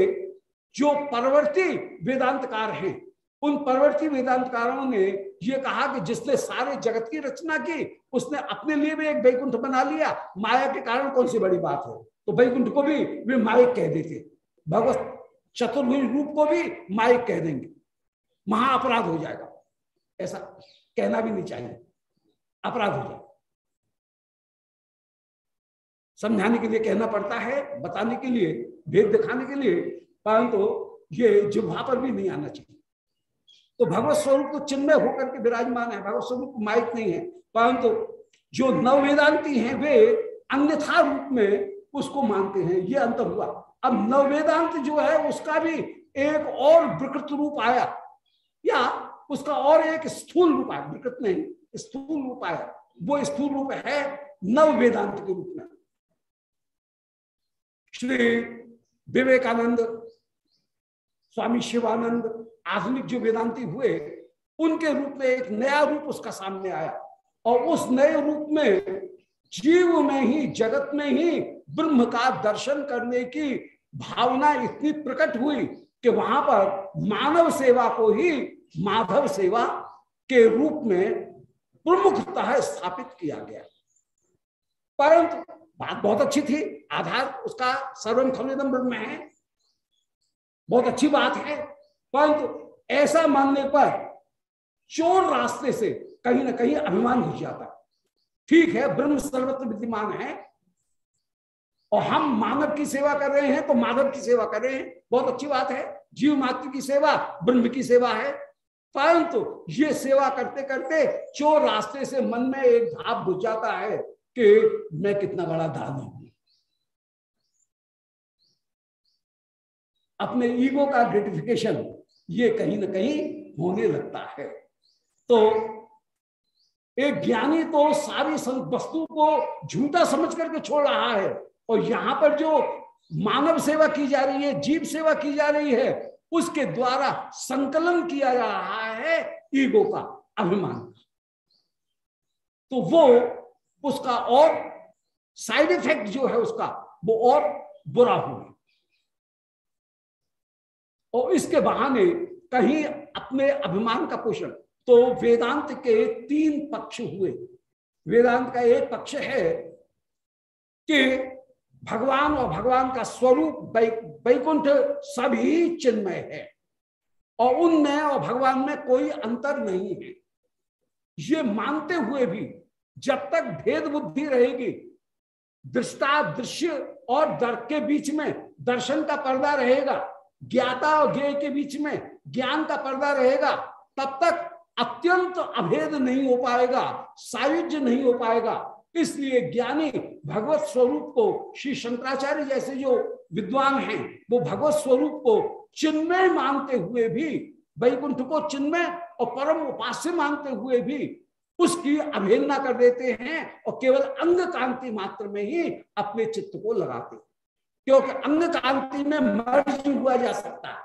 जो परवर्ती वेदांतकार हैं, उन परवर्ती वेदांतकारों ने ये कहा कि जिसने सारे जगत की रचना की, उसने अपने लिए भी एक वैकुंठ बना लिया। माया के कारण कौन सी बड़ी बात है? तो वैकुंठ को भी वे माइक कह देते। भगवत चतुर्भुज रूप को भी माइक कह देंगे। महाअपराध हो जाएगा। ऐसा कहना भी नहीं चाहिए। अपराध हो जाएगा। समझाने के लिए कहना पड़ता है, बताने के लिए, भेद दिखाने के लिए, परंतु ये जिह्वा पर भी नहीं आना चाहिए। तो भगवत स्वरूप तो चिन्मय होकर के विराजमान है, भगवत स्वरूप माइक नहीं है। परंतु जो नव वेदांति हैं, वे अन्यथा रूप में उसको मानते हैं। ये अंतर हुआ। अब नव वेदांत जो है, उसका भी एक और विकृत रूप आया। या उसका और एक स्थूल रूप आया। विकृत नहीं, स्थूल रूप है वो स्थूल रूप है नव वेदांत के रूप में। श्री विवेकानंद, स्वामी शिवानंद, आधुनिक जो वेदांति हुए, उनके रूप में एक नया रूप उसका सामने आया। और उस नए रूप में जीव में ही, जगत में ही ब्रह्म का दर्शन करने की भावना इतनी प्रकट हुई कि वहाँ पर मानव सेवा को ही माधव सेवा के रूप में प्रमुखतः स्थापित किया गया। परंतु बात बहुत अच्छी थी, आधार उसका सर्वम खलुदम ब्रह्म है। बहुत अच्छी बात है, परंतु ऐसा मानने पर चोर रास्ते से कहीं ना कहीं अभिमान घुस जाता। ठीक है, ब्रह्म सर्वत्र विद्यमान है और हम मानव की सेवा कर रहे हैं तो माधव की सेवा कर रहे हैं। बहुत अच्छी बात है। जीव मात्र की सेवा, ब्रह्म की सेवा है। परंतु ये सेवा करते करते चोर रास्ते से मन में एक भाव घुस जाता है कि मैं कितना बड़ा दानी हूँ। अपने ईगो का ग्रेटिफिकेशन ये कहीं ना कहीं होने लगता है। तो एक ज्ञानी तो सारी वस्तु को झूठा समझ करके छोड़ रहा है। और यहाँ पर जो मानव सेवा की जा रही है, जीव सेवा की जा रही है, उसके द्वारा संकलन किया जा रहा है ईगो का अभिमान। तो वो, उसका और साइड इफ़ेक्ट जो है उसका, वो और बुरा हुआ। और इसके बहाने कहीं अपने अभिमान का पोषण तो वेदांत के तीन पक्ष हुए। वेदांत का एक पक्ष है कि भगवान और भगवान का स्वरूप वैकुंठ सभी चिन्मय है। और उनमें और भगवान में कोई अंतर नहीं है। ये मानते हुए भी जब तक भेद बुद्धि रहेगी, दृष्टा दृश्य और दर्द के बीच में दर्शन का पर्दा रहेगा, ज्ञाता और ज्ञ के बीच में ज्ञान का पर्दा रहेगा, तब तक अत्यंत अभेद नहीं हो पाएगा, सायुज्य नहीं हो पाएगा इसलिए ज्ञानी भगवत स्वरूप को श्री शंकराचार्य जैसे जो विद्वान हैं, वो भगवत स्वरूप को चिन्मय मानते हुए भी, वैकुंठ को चिन्मय और परम उपास्य मानते हुए भी उसकी अवहेलना कर देते हैं और केवल अंग कांति मात्र में ही अपने चित्त को लगाते क्योंकि अंग कांति में मर्ज हुआ जा सकता है,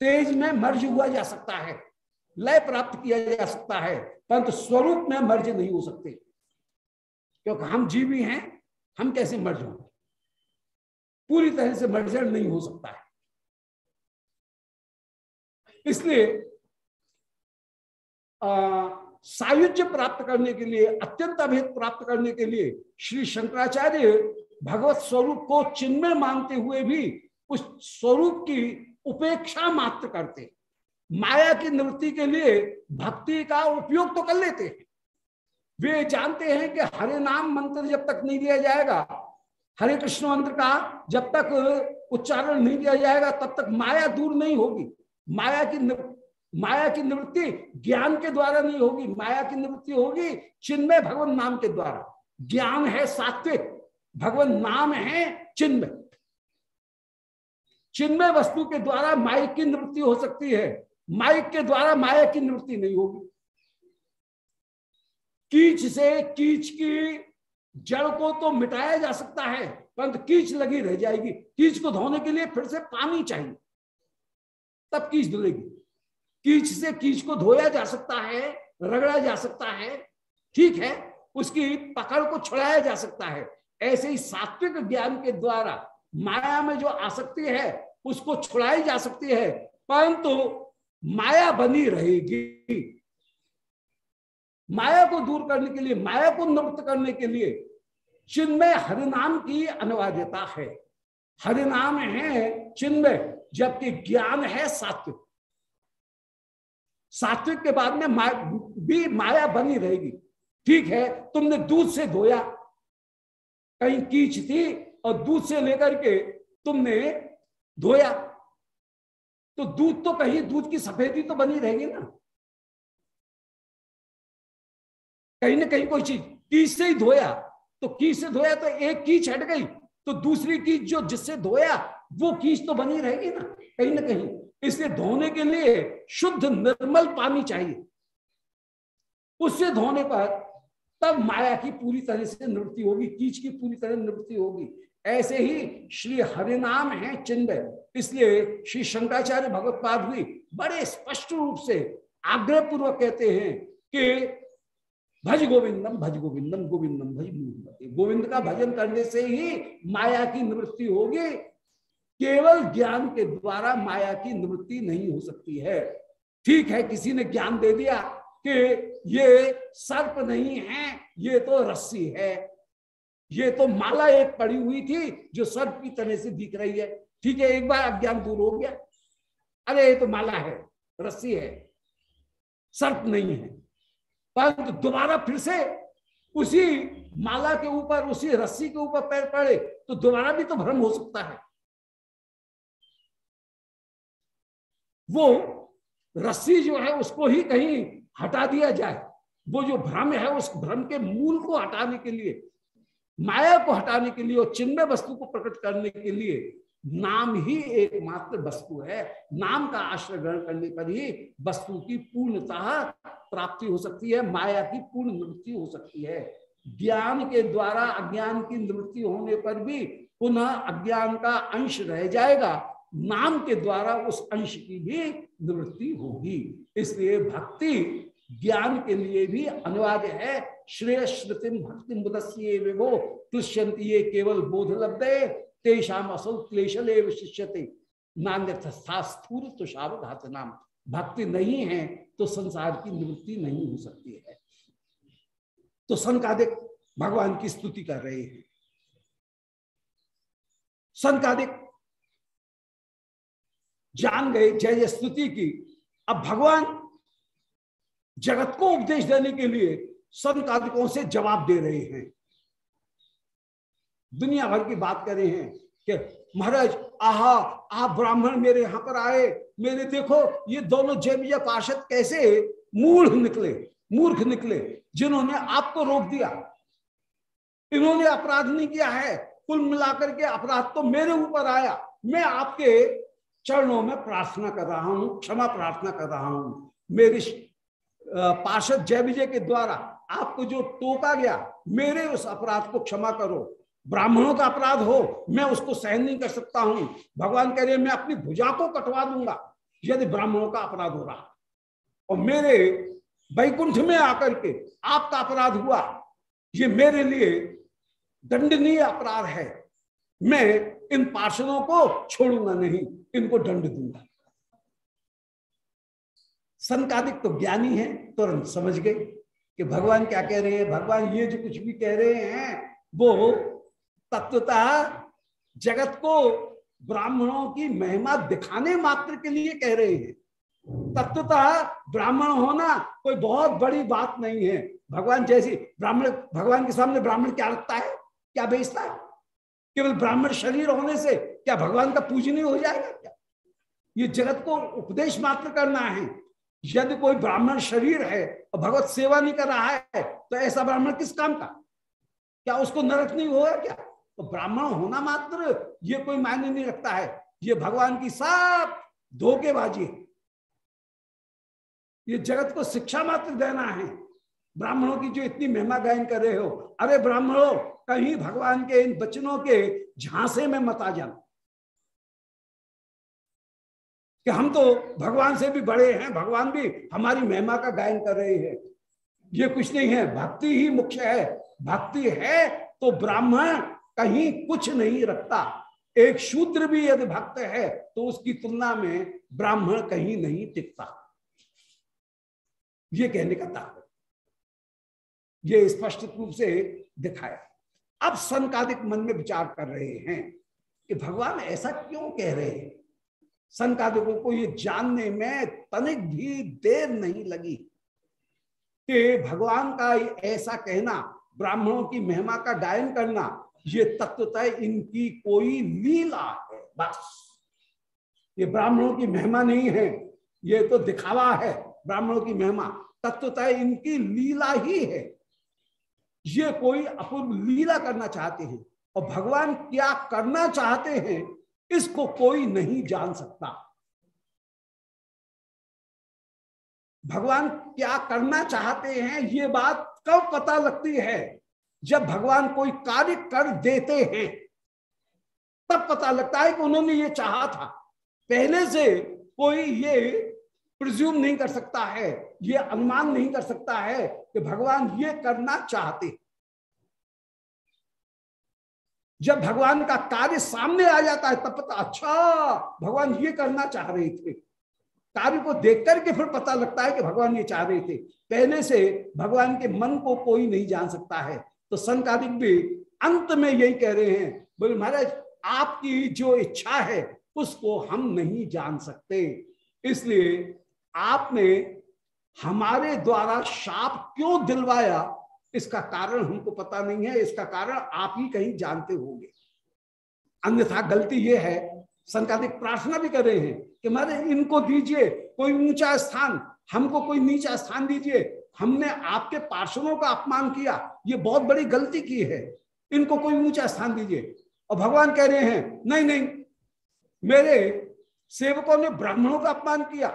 तेज में मर्ज हुआ जा सकता है, लय प्राप्त किया जा सकता है, परंतु स्वरूप में मर्ज नहीं हो सकते। क्योंकि हम जीवी हैं, हम कैसे मर्ज होंगे पूरी तरह से मर्जर नहीं हो सकता है। इसलिए सायुज्य प्राप्त करने के लिए, अत्यंत अभेद प्राप्त करने के लिए, श्री शंकराचार्य भगवत स्वरूप को चिन्मय मानते हुए भी, उस स्वरूप की उपेक्षा मात्र करते माया की निवृत्ति के लिए भक्ति का उपयोग तो कर लेते हैं। वे जानते हैं कि हरे नाम मंत्र जब तक नहीं दिया जाएगा, हरे कृष्ण मंत्र का जब तक उच्चारण नहीं दिया जाएगा, तब तक माया दूर नहीं होगी। माया की माया की निवृत्ति ज्ञान के द्वारा नहीं होगी, माया की निवृत्ति होगी चिन्मय भगवान नाम के द्वारा। ज्ञान है सात्विक, भगवान नाम है चिन्मय। चिन्मय वस्तु के द्वारा माइक की निवृत्ति हो सकती है माइक के द्वारा माया की निवृत्ति नहीं होगी। कीच से कीच की जड़ को तो मिटाया जा सकता है, परंतु कीच लगी रह जाएगी। कीच को धोने के लिए फिर से पानी चाहिए, तब कीच धुलेगी। कीच से कीच को धोया जा सकता है, रगड़ा जा सकता है, ठीक है, उसकी पकड़ को छुड़ाया जा सकता है। ऐसे ही सात्विक ज्ञान के द्वारा माया में जो आसक्ति है, उसको छुड़ाई जा सकती है, परंतु माया बनी रहेगी। माया को दूर करने के लिए माया को निवृत्त करने के लिए चिन्मय हरिनाम की अनिवार्यता है। हरिनाम है चिन्मय जबकि ज्ञान है सात्विक। सात्विक के बाद में मा, भी माया बनी रहेगी। ठीक है तुमने दूध से धोया कहीं कीच थी और दूध से लेकर के तुमने धोया तो दूध तो कहीं दूध की सफेदी तो बनी रहेगी ना। कहीं ना कहीं कोई चीज़ कीच से ही धोया। तो कीच से धोया तो एक कीच हट गई तो दूसरी कीच जो जिससे धोया, वो कीच तो बनी रहेगी ना, कहीं ना कहीं। इसलिए धोने के लिए शुद्ध निर्मल पानी चाहिए। उससे धोने पर तब माया की पूरी तरह से निवृत्ति होगी कीच की पूरी तरह निवृत्ति होगी। ऐसे ही श्री हरिनाम है चिन्ह इसलिए श्री शंकराचार्य भगवत्पाद भी बड़े स्पष्ट रूप से आग्रह पूर्वक कहते हैं कि भज गोविंदम भज गोविंदम गोविंदम भज गोविंद का भजन करने से ही माया की निवृत्ति होगी। केवल ज्ञान के द्वारा माया की निवृत्ति नहीं हो सकती है। ठीक है, किसी ने ज्ञान दे दिया कि ये सर्प नहीं है, ये तो रस्सी है। ये तो माला एक पड़ी हुई थी जो सर्प की तरह से दिख रही है। ठीक है, एक बार अज्ञान दूर हो गया। अरे, ये तो माला है, रस्सी है। सर्प नहीं है। परंतु दोबारा फिर से उसी माला के ऊपर, उसी रस्सी के ऊपर पैर पड़े तो दोबारा भी तो भ्रम हो सकता है। वो रस्सी जो है, उसको ही कहीं हटा दिया जाए। वो जो भ्रम है, उस भ्रम के मूल को हटाने के लिए, माया को हटाने के लिए और चिन्ह वस्तु को प्रकट करने के लिए नाम ही एकमात्र वस्तु है। नाम का आश्रय ग्रहण करने पर ही वस्तु की पूर्णतः प्राप्ति हो सकती है, माया की पूर्ण निवृत्ति हो सकती है। ज्ञान के द्वारा अज्ञान की निवृत्ति होने पर भी पुनः अज्ञान का अंश रह जाएगा। नाम के द्वारा उस अंश की भी निवृत्ति होगी। इसलिए भक्ति ज्ञान के लिए भी अनिवार्य है। श्रेय श्रुतिम भक्ति विभो तुष्यंत ये केवल बोध लब्धे तेषाम असौ क्लेशल शिष्यते। नान्यस्थूर तो नाम भक्ति नहीं है तो संसार की निवृत्ति नहीं हो सकती है। तो संकादिक भगवान की स्तुति कर रहे हैं। संकादिक जान गए जय स्तुति की। अब भगवान जगत को उपदेश देने के लिए संकादिकों से जवाब दे रहे हैं। दुनिया भर की बात कर रहे हैं कि महाराज आहा, आप ब्राह्मण मेरे यहाँ पर आए। मेरे देखो, ये दोनों जैविया पार्षद कैसे मूढ़ निकले, मूर्ख निकले, जिन्होंने आपको रोक दिया। इन्होंने अपराध नहीं किया है। कुल मिलाकर के अपराध तो मेरे ऊपर आया। मैं आपके चरणों में प्रार्थना कर रहा हूँ, क्षमा प्रार्थना कर रहा हूँ। मेरे पार्षद जय विजय के द्वारा आपको जो टोका गया, मेरे उस अपराध को क्षमा करो। ब्राह्मणों का अपराध हो, मैं उसको सहन नहीं कर सकता हूँ। भगवान कह रहे मैं अपनी भुजा को कटवा दूँगा, यदि ब्राह्मणों का अपराध हो रहा। और मेरे वैकुंठ में आकर के आपका अपराध हुआ। ये मेरे लिए दंडनीय अपराध है। मैं इन पार्षदों को छोड़ूँगा नहीं, इनको दंड दूँगा। संकादिक तो ज्ञानी है, तुरंत समझ गए कि भगवान क्या कह रहे हैं। भगवान ये जो कुछ भी कह रहे हैं, वो तत्वतः जगत को ब्राह्मणों की महिमा दिखाने मात्र के लिए कह रहे हैं। तत्वतः ब्राह्मण होना कोई बहुत बड़ी बात नहीं है। भगवान जैसी ब्राह्मण, भगवान के सामने ब्राह्मण क्या रखता है? क्या बेचता है? केवल ब्राह्मण शरीर होने से क्या भगवान का पूजनीय हो जाएगा क्या? ये जगत को उपदेश मात्र करना है। यदि कोई ब्राह्मण शरीर है और भगवत सेवा नहीं कर रहा है तो ऐसा ब्राह्मण किस काम का? क्या उसको नरक नहीं होगा क्या? तो ब्राह्मण होना मात्र ये कोई मायने नहीं रखता है। ये भगवान की सब धोखेबाजी है। ये जगत को शिक्षा मात्र देना है। ब्राह्मणों की जो इतनी महिमा गायन कर रहे हो, अरे ब्राह्मणों, कहीं भगवान के इन बचनों के झांसे में मत आ जाना। कि हम तो भगवान से भी बड़े हैं, भगवान भी हमारी महिमा का गायन कर रहे हैं। ये कुछ नहीं है, भक्ति ही मुख्य है। भक्ति है तो ब्राह्मण कहीं कुछ नहीं रखता। एक शूद्र भी यदि भक्त है तो उसकी तुलना में ब्राह्मण कहीं नहीं टिकता। ये कहने का तात्पर्य। ये स्पष्ट रूप से दिखाया। अब संकादिक मन में विचार कर रहे हैं कि भगवान ऐसा क्यों कह रहे हैं? संकादिकों को ये जानने में तनिक भी देर नहीं लगी कि भगवान का ऐसा कहना, ब्राह्मणों की महिमा का गायन करना ये तत्वतः इनकी कोई लीला है, बस। ये ब्राह्मणों की महिमा नहीं है, ये तो दिखावा है, ब्राह्मणों की महिमा। तत्वतः इनकी लीला ही है। ये कोई अपूर्व लीला करना चाहते हैं और भगवान क्या करना चाहते हैं, इसको कोई नहीं जान सकता। भगवान क्या करना चाहते हैं, ये बात कब पता लगती है? जब भगवान कोई कार्य कर देते हैं, तब पता लगता है कि उन्होंने ये चाहा था। पहले से कोई ये प्रिज्यूम नहीं कर सकता है, ये अनुमान नहीं कर सकता है कि भगवान ये करना चाहते जब भगवान का कार्य सामने आ जाता है, तब पता अच्छा भगवान ये करना चाह रहे थे। कार्य को देख करके फिर पता लगता है कि भगवान ये चाह रहे थे। पहले से भगवान के मन को कोई नहीं जान सकता है। तो संकादिक भी अंत में यही कह रहे हैं, बोले महाराज, आपकी जो इच्छा है, उसको हम नहीं जान सकते। इसलिए आपने हमारे द्वारा शाप क्यों दिलवाया? इसका कारण हमको पता नहीं है, इसका कारण आप ही कहीं जानते होंगे। अन्यथा गलती ये है संकादिक प्रार्थना भी कर रहे हैं कि मारे इनको दीजिए, कोई ऊँचा स्थान, हमको कोई नीचा स्थान दीजिए। हमने आपके पार्षदों का अपमान किया ये बहुत बड़ी गलती की है। इनको कोई ऊँचा स्थान दीजिए। और भगवान कह रहे हैं, नहीं नहीं, मेरे सेवकों ने ब्राह्मणों का अपमान किया,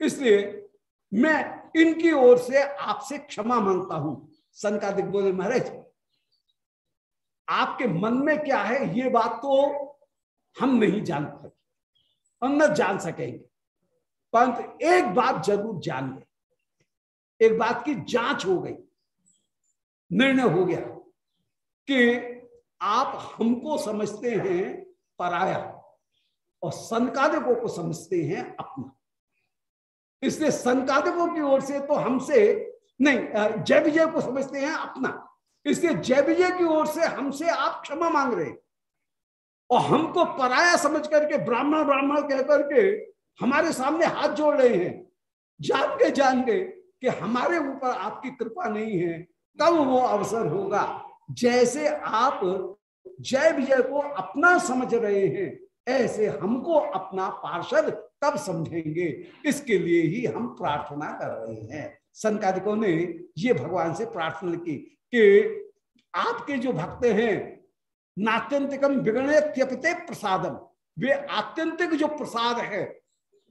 इसलिए मैं इनकी ओर से आपसे क्षमा माँगता हूँ। संकादिक बोले, महाराज, आपके मन में क्या है? ये बात तो हम नहीं जान पाते हम न जान सकेंगे। परंतु एक बात ज़रूर जान गए एक बात की जाँच हो गई। निर्णय हो गया कि आप हमको समझते हैं पराया और संकादिकों को समझते हैं अपना। इसलिए संकादिकों की ओर से तो हमसे नहीं जय विजय को समझते हैं अपना। इसलिए जय विजय की ओर से हमसे आप क्षमा मांग रहे हैं। और हमको पराया समझ करके, ब्राह्मण ब्राह्मण कह करके हमारे सामने हाथ जोड़ रहे हैं। जान के जान के कि हमारे ऊपर आपकी कृपा नहीं है। कब वो अवसर होगा। जैसे आप जय विजय को अपना समझ रहे हैं, ऐसे हमको अपना पार्षद तब समझेंगे। इसके लिए ही हम प्रार्थना कर रहे हैं। संकादिकों ने ये भगवान से प्रार्थना की कि आपके जो भक्त हैं नात्यंतिकम बिगड़े त्यपते प्रसादम वे आत्यंतिक जो प्रसाद है,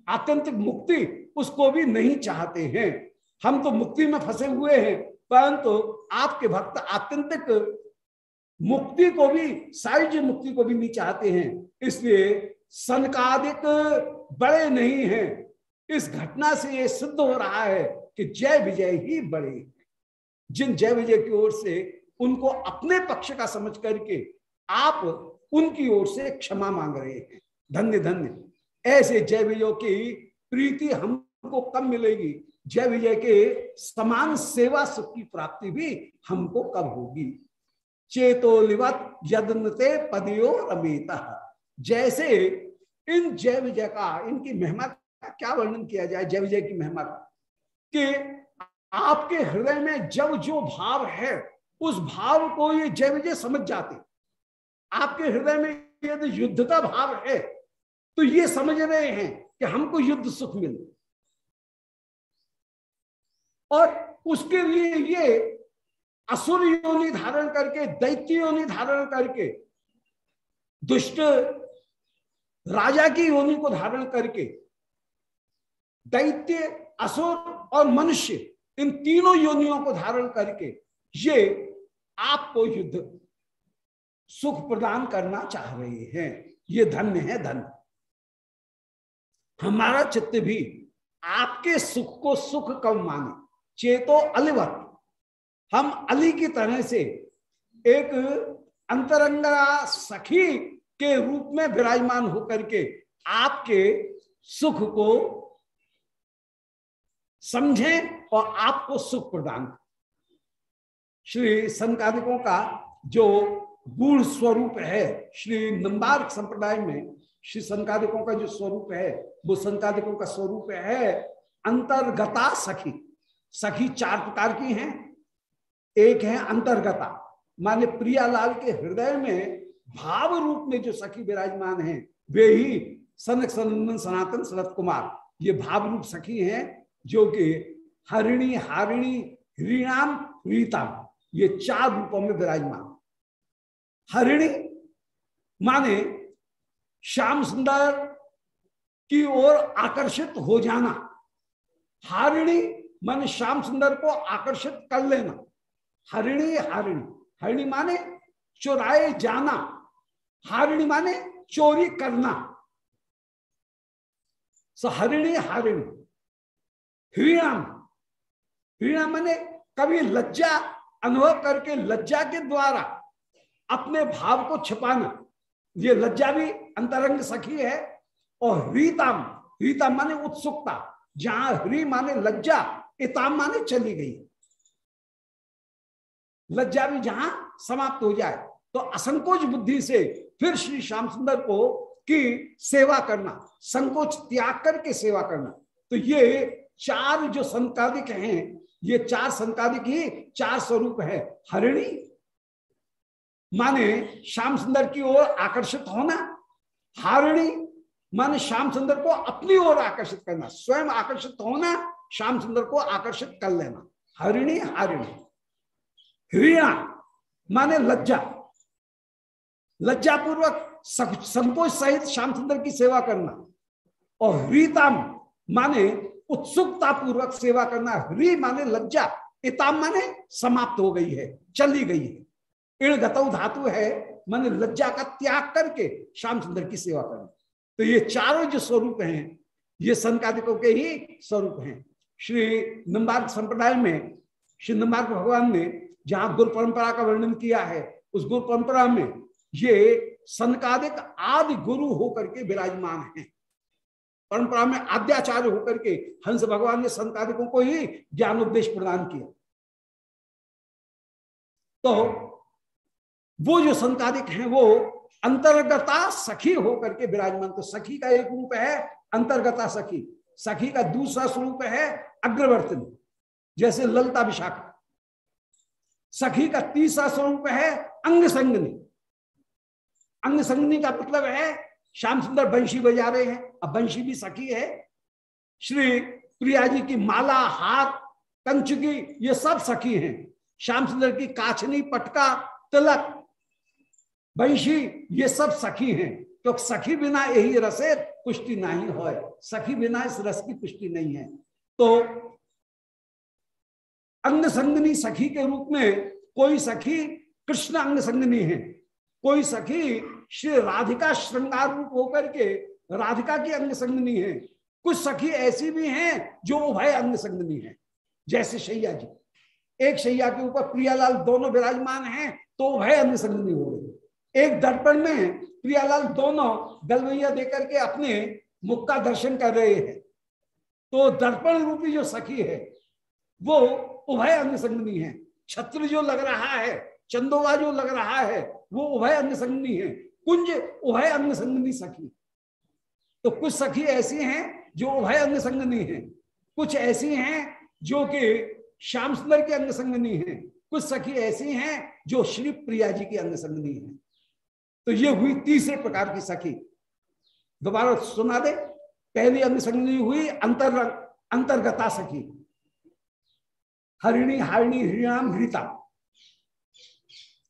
आत्यंतिक मुक्ति, उसको भी नहीं चाहते हैं। हम तो मुक्ति में फंसे हुए हैं। परंतु आपके भक्त आत्यंतिक मुक्ति को भी साइज़ मुक्ति को भी नहीं चाहते हैं। इसलिए सनकादिक बड़े नहीं हैं। इस घटना से ये सिद्ध हो रहा है कि जय विजय ही बड़े जिन जय विजय की ओर से उनको अपने पक्ष का समझ करके आप उनकी ओर से क्षमा मांग रहे हैं। धन्य धन्य। ऐसे जय विजय की प्रीति हमको कब मिलेगी? जय विजय के समान सेवा सुख की प्राप्ति भी हमको कब होगी? चेतो लिवत यदनते पदियो रमेता। जैसे इन जय विजय का, इनकी महिमा का क्या वर्णन किया जाए? जय विजय की महिमा का? कि आपके हृदय में जब जो भाव है, उस भाव को ये जय विजय समझ जाते। आपके हृदय में यदि युद्ध का भाव है तो ये समझ रहे हैं कि हमको युद्ध सुख मिले और उसके लिए ये असुर योनि धारण करके, दैत्य योनि धारण करके, दुष्ट राजा की योनि को धारण करके, दैत्य, असुर और मनुष्य, इन तीनों योनियों को धारण करके ये आपको युद्ध सुख प्रदान करना चाह रहे हैं। ये धन्य है धन हमारा चित्त भी आपके सुख को सुख कम माने। चेतो अलिवत हम अली की तरह से एक अंतरंगा सखी के रूप में विराजमान होकर के आपके सुख को समझें और आपको सुख प्रदान श्री संकादिकों का जो गूढ़ स्वरूप है, श्री नंदार्क संप्रदाय में श्री संकादिकों का जो स्वरूप है, वो संकादिकों का स्वरूप है अंतर्गता सखी। सखी चार प्रकार की हैं। एक है अंतर्गता, माने प्रियालाल के हृदय में भाव रूप में जो सखी विराजमान है, वे ही सनक सनंदन सनातन सनत कुमार। ये भाव रूप सखी हैं जो कि हरिणी, हारिणी हृणाम रीताम, ये चार रूपों में विराजमान। हरिणी, माने श्याम सुंदर की ओर आकर्षित हो जाना। हारिणी माने श्याम सुंदर को आकर्षित कर लेना। हरिणी, हारिणी। हरिणी माने चुराए जाना। हारिणी माने चोरी करना। सो हरिणी, हारिणी। हृणाम हृणा माने कभी लज्जा अनुभव करके लज्जा के द्वारा अपने भाव को छिपाना। ये लज्जा भी अंतरंग सखी है। और ह्रीताम ह्रीताम माने उत्सुकता। जहाँ ह्री माने लज्जा इताम माने चली गई। लज्जा भी जहाँ समाप्त हो जाए तो असंकोच बुद्धि से फिर श्री श्याम सुंदर को की सेवा करना, संकोच त्याग करके सेवा करना। तो ये चार जो संकादिक हैं, ये चार संकादिक ही चार स्वरूप है। हरिणी, माने श्याम सुंदर की ओर आकर्षित होना। हारिणी, माने श्याम सुंदर को अपनी ओर आकर्षित करना, स्वयं आकर्षित होना। श्याम सुंदर को आकर्षित कर लेना। हरिणी, हारिणी। हृणा माने लज्जा। लज्जा पूर्वक संकोच सहित श्याम सुंदर की सेवा करना। और ह्रीताम माने उत्सुकता पूर्वक सेवा करना। ह्री माने लज्जा। इताम माने समाप्त हो गई है, चली गई है। इण गतव धातु है, माने लज्जा का त्याग करके श्याम सुंदर की सेवा करना। तो ये चारों जो स्वरूप हैं, ये संकादिकों के ही स्वरूप हैं। श्री निम्बार्क संप्रदाय में, श्री निम्बार्क भगवान ने जहाँ गुरु परंपरा का वर्णन किया है, उस गुरु परंपरा में ये संकादिक आदि गुरु होकर के विराजमान हैं। परंपरा में आद्याचार्य होकर के हंस भगवान ने संकादिकों को ही ज्ञान उपदेश प्रदान किया। तो वो जो संकादिक हैं, वो अंतर्गता सखी होकर के विराजमान। तो सखी का एक रूप है अंतर्गता सखी। सखी का दूसरा स्वरूप है अग्रवर्तन, जैसे ललता विशाखा सखी का तीसरा स्वरूप है अंग संगनी अंग संगनी का मतलब है, श्याम सुंदर बंशी बजा रहे हैं। अब बंशी भी सखी है। श्री प्रिया जी की माला, हाथ कंचुकी ये सब सखी हैं। श्याम सुंदर की काछनी पटका, तिलक, बंशी, ये सब सखी हैं। तो सखी बिना यही रसे पुष्टि नहीं हो। सखी बिना इस रस की पुष्टि नहीं है। तो अंग संगनी सखी के रूप में कोई सखी कृष्ण अंग संगनी है। कोई सखी श्री राधिका श्रृंगार रूप होकर के राधिका की अंग संगनी है। कुछ सखी ऐसी भी हैं जो उभय अंग संगनी है। जैसे शैया जी। एक शैया के ऊपर प्रियालाल दोनों विराजमान हैं तो उभय अंग संगनी हो गई। एक दर्पण में प्रियालाल दोनों गलवैया देकर के अपने मुख का दर्शन कर रहे हैं। तो दर्पण रूपी जो सखी है, वो उभय अंग संगनी है। छत्र जो लग रहा है, चंदोवा जो लग रहा है, वो उभय अंग संगनी है। कुंज उभय अंग संगनी सखी। तो कुछ सखी ऐसी हैं जो उभय अंग संगनी है। कुछ ऐसी हैं जो कि श्याम सुंदर की अंग संगनी है। कुछ सखी ऐसी हैं जो श्री प्रिया जी की अंग संगनी है। तो ये हुई तीसरे प्रकार की सखी। दोबारा सुना दे, पहली अंग संगनी हुई अंतर अंतर्गता सखी। हरिणी, हारिणी, हरिणाम, हृता।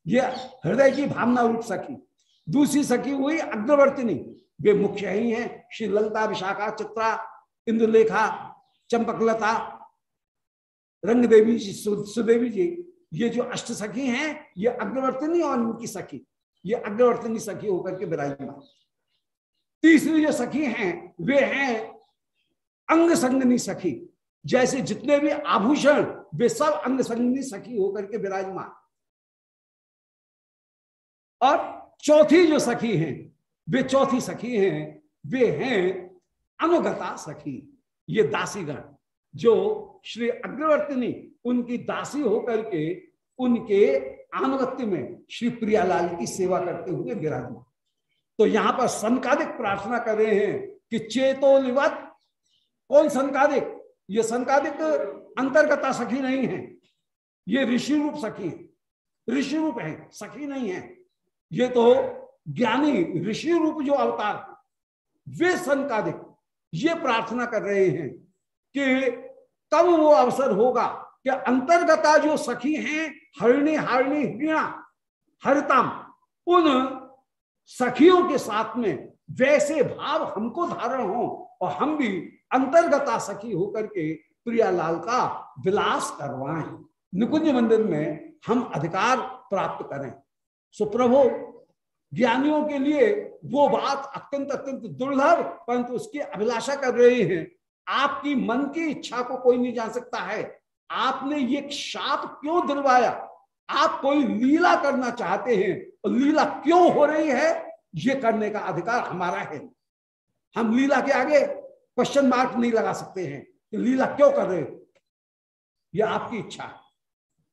ये हृदय की भावना रूप सखी। दूसरी सखी हुई अग्रवर्तिनी। वे मुख्य ही हैं श्री ललता विशाखा, चित्रा, इंद्रलेखा, चंपकलता रंग देवी जी सुदेवी जी। ये जो अष्ट सखी हैं, ये अग्रवर्तिनी और उनकी सखी। ये अग्रवर्तिनी सखी होकर के विराजमान। तीसरी जो सखी हैं, वे हैं अंग संगनी सखी। जैसे जितने भी आभूषण, वे सब अंग संगनी सखी होकर के विराजमान। और चौथी जो सखी हैं, वे चौथी सखी हैं, वे हैं अनुगता सखी। ये दासीगण, जो श्री अग्रवर्तनी, उनकी दासी होकर के उनके अनुगत्य में श्री प्रियालाल की सेवा करते हुए विराजमान। तो यहाँ पर संकादिक प्रार्थना कर रहे हैं कि चेतोलिवत कौन संकादिक? ये संकादिक अंतर्गता सखी नहीं है। ये ऋषि रूप सखी है। ऋषि रूप है, सखी नहीं है। ये तो ज्ञानी ऋषि रूप जो अवतार वे संकादिक। ये प्रार्थना कर रहे हैं कि कब वो अवसर होगा? कि अंतर्गता जो सखी हैं, हरिणी, हारिणी हरिणा हरिताम, उन सखियों के साथ में वैसे भाव हमको धारण हो और हम भी अंतर्गता सखी होकर के प्रियालाल का विलास करवाएँ। निकुंज मंदिर में हम अधिकार प्राप्त करें। सुप्रभु ज्ञानियों के लिए वो बात अत्यंत अत्यंत दुर्लभ, परंतु उसकी अभिलाषा कर रहे हैं। आपकी मन की इच्छा को कोई नहीं जान सकता है। आपने ये शाप क्यों दिलवाया? आप कोई लीला करना चाहते हैं और लीला क्यों हो रही है? ये करने का अधिकार हमारा है। हम लीला के आगे क्वेश्चन मार्क नहीं लगा सकते हैं कि लीला क्यों कर रहे हो? यह आपकी इच्छा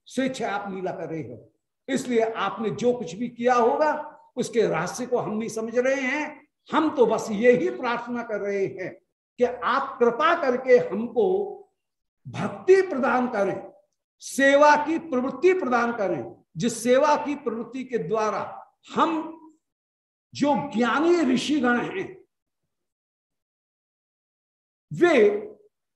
स्वेच्छा आप लीला कर रहे हो। इसलिए आपने जो कुछ भी किया होगा, उसके रहस्य को हम नहीं समझ रहे हैं। हम तो बस ये ही प्रार्थना कर रहे हैं कि आप कृपा करके हमको भक्ति प्रदान करें, सेवा की प्रवृत्ति प्रदान करें, जिस सेवा की प्रवृत्ति के द्वारा हम जो ज्ञानी ऋषिगण हैं, वे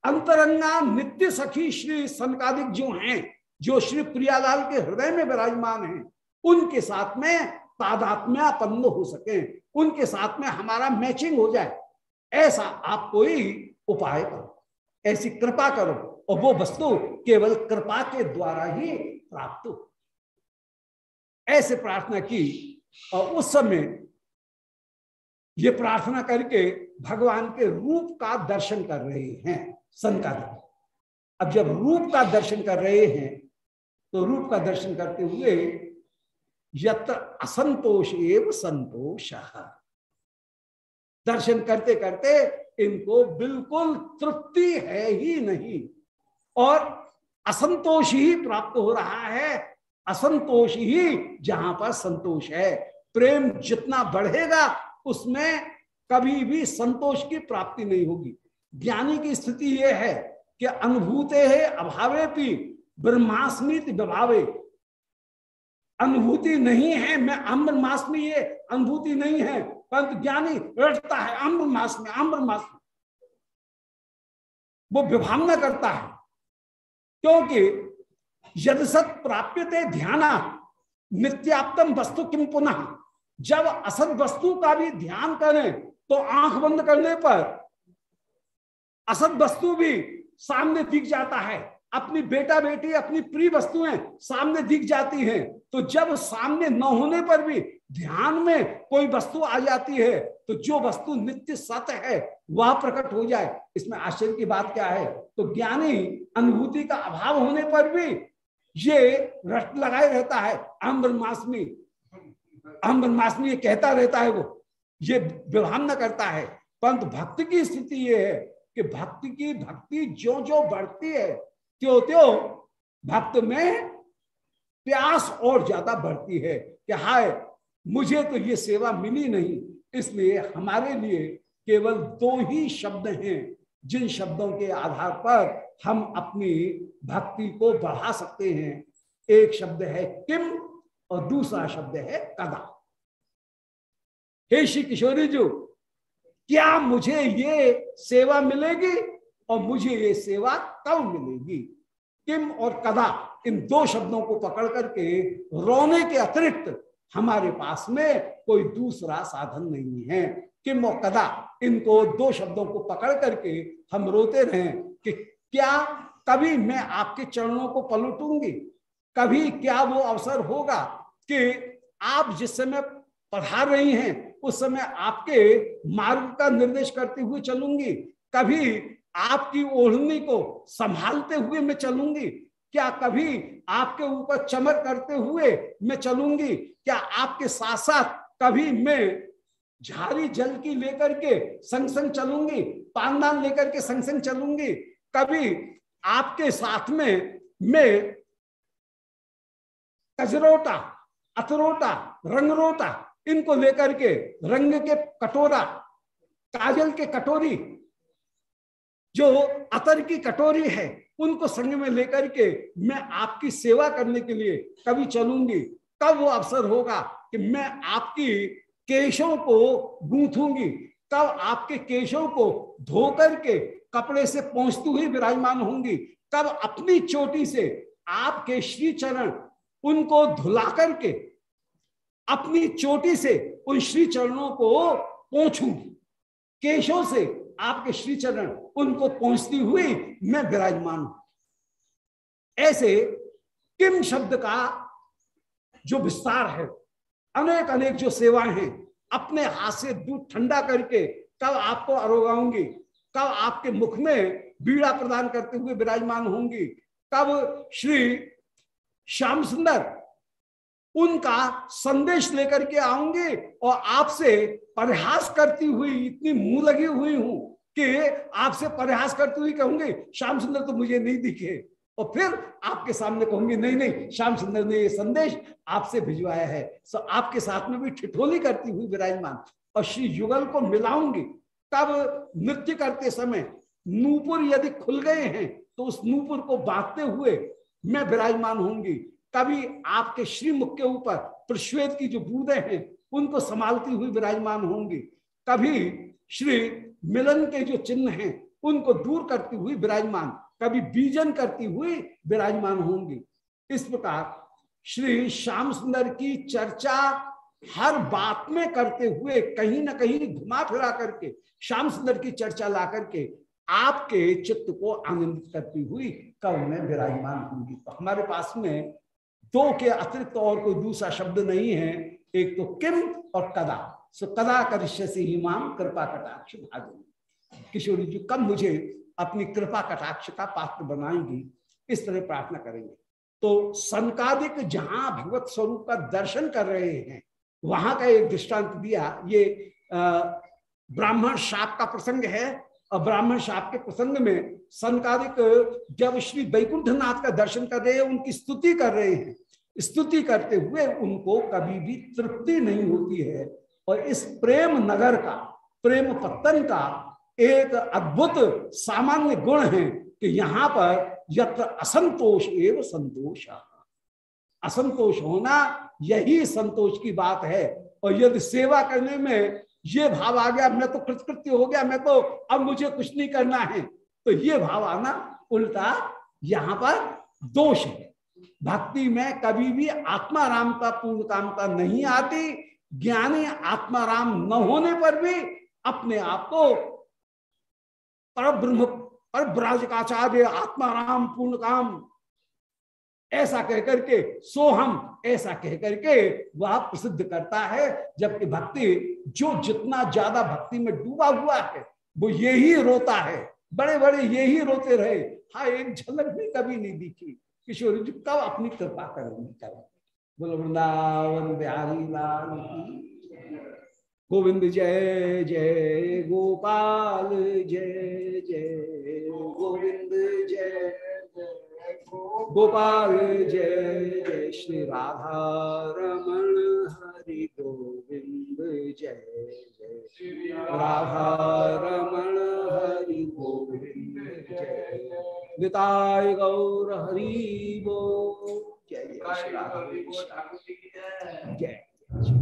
अंतरंगा नित्य सखी श्री सनकादिक जो हैं, जो श्री प्रियालाल के हृदय में विराजमान हैं, उनके साथ में तादात्म्यापन्न हो सके, उनके साथ में हमारा मैचिंग हो जाए, ऐसा आप कोई उपाय करो, ऐसी कृपा करो। और वो वस्तु केवल कृपा के द्वारा ही प्राप्त हो। ऐसे प्रार्थना की और उस समय ये प्रार्थना करके भगवान के रूप का दर्शन कर रहे हैं संकालिक अब जब रूप का दर्शन कर रहे हैं तो रूप का दर्शन करते हुए यत्र असंतोष एवं संतोष। दर्शन करते करते इनको बिल्कुल तृप्ति है ही नहीं। और असंतोष ही प्राप्त हो रहा है। असंतोष ही जहाँ पर संतोष है। प्रेम जितना बढ़ेगा, उसमें कभी भी संतोष की प्राप्ति नहीं होगी। ज्ञानी की स्थिति यह है कि अनुभूते है, अभावे भी ब्रह्मास्मित विभावे अनुभूति नहीं है, मैं अम्र मास में ये, अनुभूति नहीं है, परंतु ज्ञानी रटता है अम्र मास में अम्र मास में वो विभावना करता है। क्योंकि यद सत प्राप्यते ध्याना नित्याप्तम वस्तु किम पुनः। जब असत वस्तु का भी ध्यान करें तो आँख बंद करने पर असत वस्तु भी सामने दिख जाता है। अपनी बेटा बेटी, अपनी प्रिय वस्तुएँ सामने दिख जाती हैं। तो जब सामने न होने पर भी ध्यान में कोई वस्तु आ जाती है तो जो वस्तु नित्य सत है, वह प्रकट हो जाए। इसमें आश्चर्य की बात क्या है? तो ज्ञानी अनुभूति का अभाव होने पर भी ये रट लगाए रहता है। अहम ब्रह्मास्मि अहम ब्रह्मास्मि ये कहता रहता है वो, ये विभावना करता है। परंतु भक्ति की स्थिति ये है कि भक्ति की भक्ति जो जो बढ़ती है त्यो त्यो भक्त में प्यास और ज़्यादा बढ़ती है कि हाय, मुझे तो ये सेवा मिली नहीं। इसलिए हमारे लिए केवल दो ही शब्द हैं, जिन शब्दों के आधार पर हम अपनी भक्ति को बढ़ा सकते हैं। एक शब्द है किम और दूसरा शब्द है कदा। हे श्री किशोरी जी, क्या मुझे ये सेवा मिलेगी और मुझे ये सेवा कब मिलेगी? किम और कदा, इन दो शब्दों को पकड़ करके रोने के अतिरिक्त हमारे पास में कोई दूसरा साधन नहीं है कि और कदा इनको दो शब्दों को पकड़ करके हम रोते रहे कि क्या कभी मैं आपके चरणों को पलटूँगी? कभी क्या वो अवसर होगा कि आप जिस समय पढ़ा रही हैं, उस समय आपके मार्ग का निर्देश करते हुए चलूँगी? कभी आपकी ओढ़नी को संभालते हुए मैं चलूँगी? क्या कभी आपके ऊपर चमक करते हुए मैं चलूँगी? क्या आपके साथ साथ कभी मैं झारी जल की लेकर के संग संग चलूँगी? पानदान लेकर के संग संग चलूँगी? कभी आपके साथ में मैं कजरोटा अतरोटा रंगरोटा, इनको लेकर के रंग के कटोरा, काजल के कटोरी जो अतर की कटोरी है, उनको संग में लेकर के मैं आपकी सेवा करने के लिए कभी चलूँगी। तब वो अवसर होगा कि मैं आपकी केशों को गूंथूँगी। तब आपके केशों को धो करके कपड़े से पहुँचती हुई विराजमान होंगी। तब अपनी चोटी से आपके श्री चरण उनको धुला करके अपनी चोटी से उन श्री चरणों को पहुंचूँगी केशों से आपके श्री चरण उनको पहुँचती हुई मैं विराजमान हूँ। ऐसे किम शब्द का जो विस्तार है अनेक अनेक जो सेवाएँ हैं, अपने हाथ से दूध ठंडा करके कब आपको अरोगाऊँगी, कब आपके मुख में बीड़ा प्रदान करते हुए विराजमान होंगी कब श्री श्याम सुंदर उनका संदेश लेकर के आऊँगे और आपसे परिहास करती हुई, इतनी मुँह लगी हुई हूँ कि आपसे परिहास करती हुई कहूँगी, श्याम सुंदर तो मुझे नहीं दिखे। और फिर आपके सामने कहूँगी, नहीं नहीं, श्याम सुंदर ने ये संदेश आपसे भिजवाया है। सो आपके साथ में भी ठिठोली करती हुई विराजमान। और श्री युगल को मिलाऊँगी। तब नृत्य करते समय नूपुर यदि खुल गए हैं तो उस नूपुर को बांधते हुए मैं विराजमान होंगी कभी आपके श्रीमुख के ऊपर प्रश्वेत की जो बूंदे हैं उनको संभालती हुई विराजमान होंगी। कभी श्री मिलन के जो चिन्ह हैं, उनको दूर करती हुई विराजमान, कभी बीजन करती हुई विराजमान होंगी। इस प्रकार श्री श्याम सुंदर की चर्चा हर बात में करते हुए कहीं ना कहीं घुमा फिरा करके, श्याम सुंदर की चर्चा ला करके आपके चित्त को आनंदित करती हुई कब में विराजमान होंगी। तो हमारे पास में दो के अतिरिक्त और कोई दूसरा शब्द नहीं है। एक तो किम और कदा। सो कदा करिष्य से ही माम कृपा कटाक्ष भागी। किशोरी जी, कब मुझे अपनी कृपा कटाक्ष का पात्र बनाएँगी? इस तरह प्रार्थना करेंगे। तो संकादिक जहाँ भगवत स्वरूप का दर्शन कर रहे हैं, वहाँ का एक दृष्टांत दिया, ये ब्राह्मण शाप का प्रसंग है। और ब्राह्मण शाप के प्रसंग में संकादिक जब श्री वैकुंठ नाथ का दर्शन कर रहे हैं, उनकी स्तुति कर रहे हैं स्तुति करते हुए उनको कभी भी तृप्ति नहीं होती है। और इस प्रेम नगर का, प्रेम पत्तन का एक अद्भुत सामान्य गुण है कि यहाँ पर यत्र असंतोष एवं संतोष। असंतोष होना यही संतोष की बात है। और यदि सेवा करने में ये भाव आ गया, मैं तो कृतकृत्य हो गया, मैं तो अब मुझे कुछ नहीं करना है तो ये भाव आना उल्टा यहाँ पर दोष है। भक्ति में कभी भी आत्मा राम का पूर्ण कामता नहीं आती, ज्ञानी आत्मा राम न होने पर भी अपने आप को पर ब्रह्म पर ब्राजकाचार्य आत्मा राम पूर्ण काम, ऐसा कहकर के सो हम ऐसा कहकर के वह प्रसिद्ध करता है, जबकि भक्ति, जो जितना ज़्यादा भक्ति में डूबा हुआ है, वो यही रोता है। बड़े बड़े यही रोते रहे। हाँ एक झलक भी कभी नहीं दिखी। किशोरी जी, कब अपनी कृपा करेंगे? कब? बोलो, वृंदावन बिहारी लाल गोविंद जय जय गोपाल, जय जय गोविंद, जय गोपाल, जय जय श्री राधा रमण हरि गोविंद, जय जय। राधा रमण हरि गोविंद, जय। निताय गौर हरि बो जय जय जय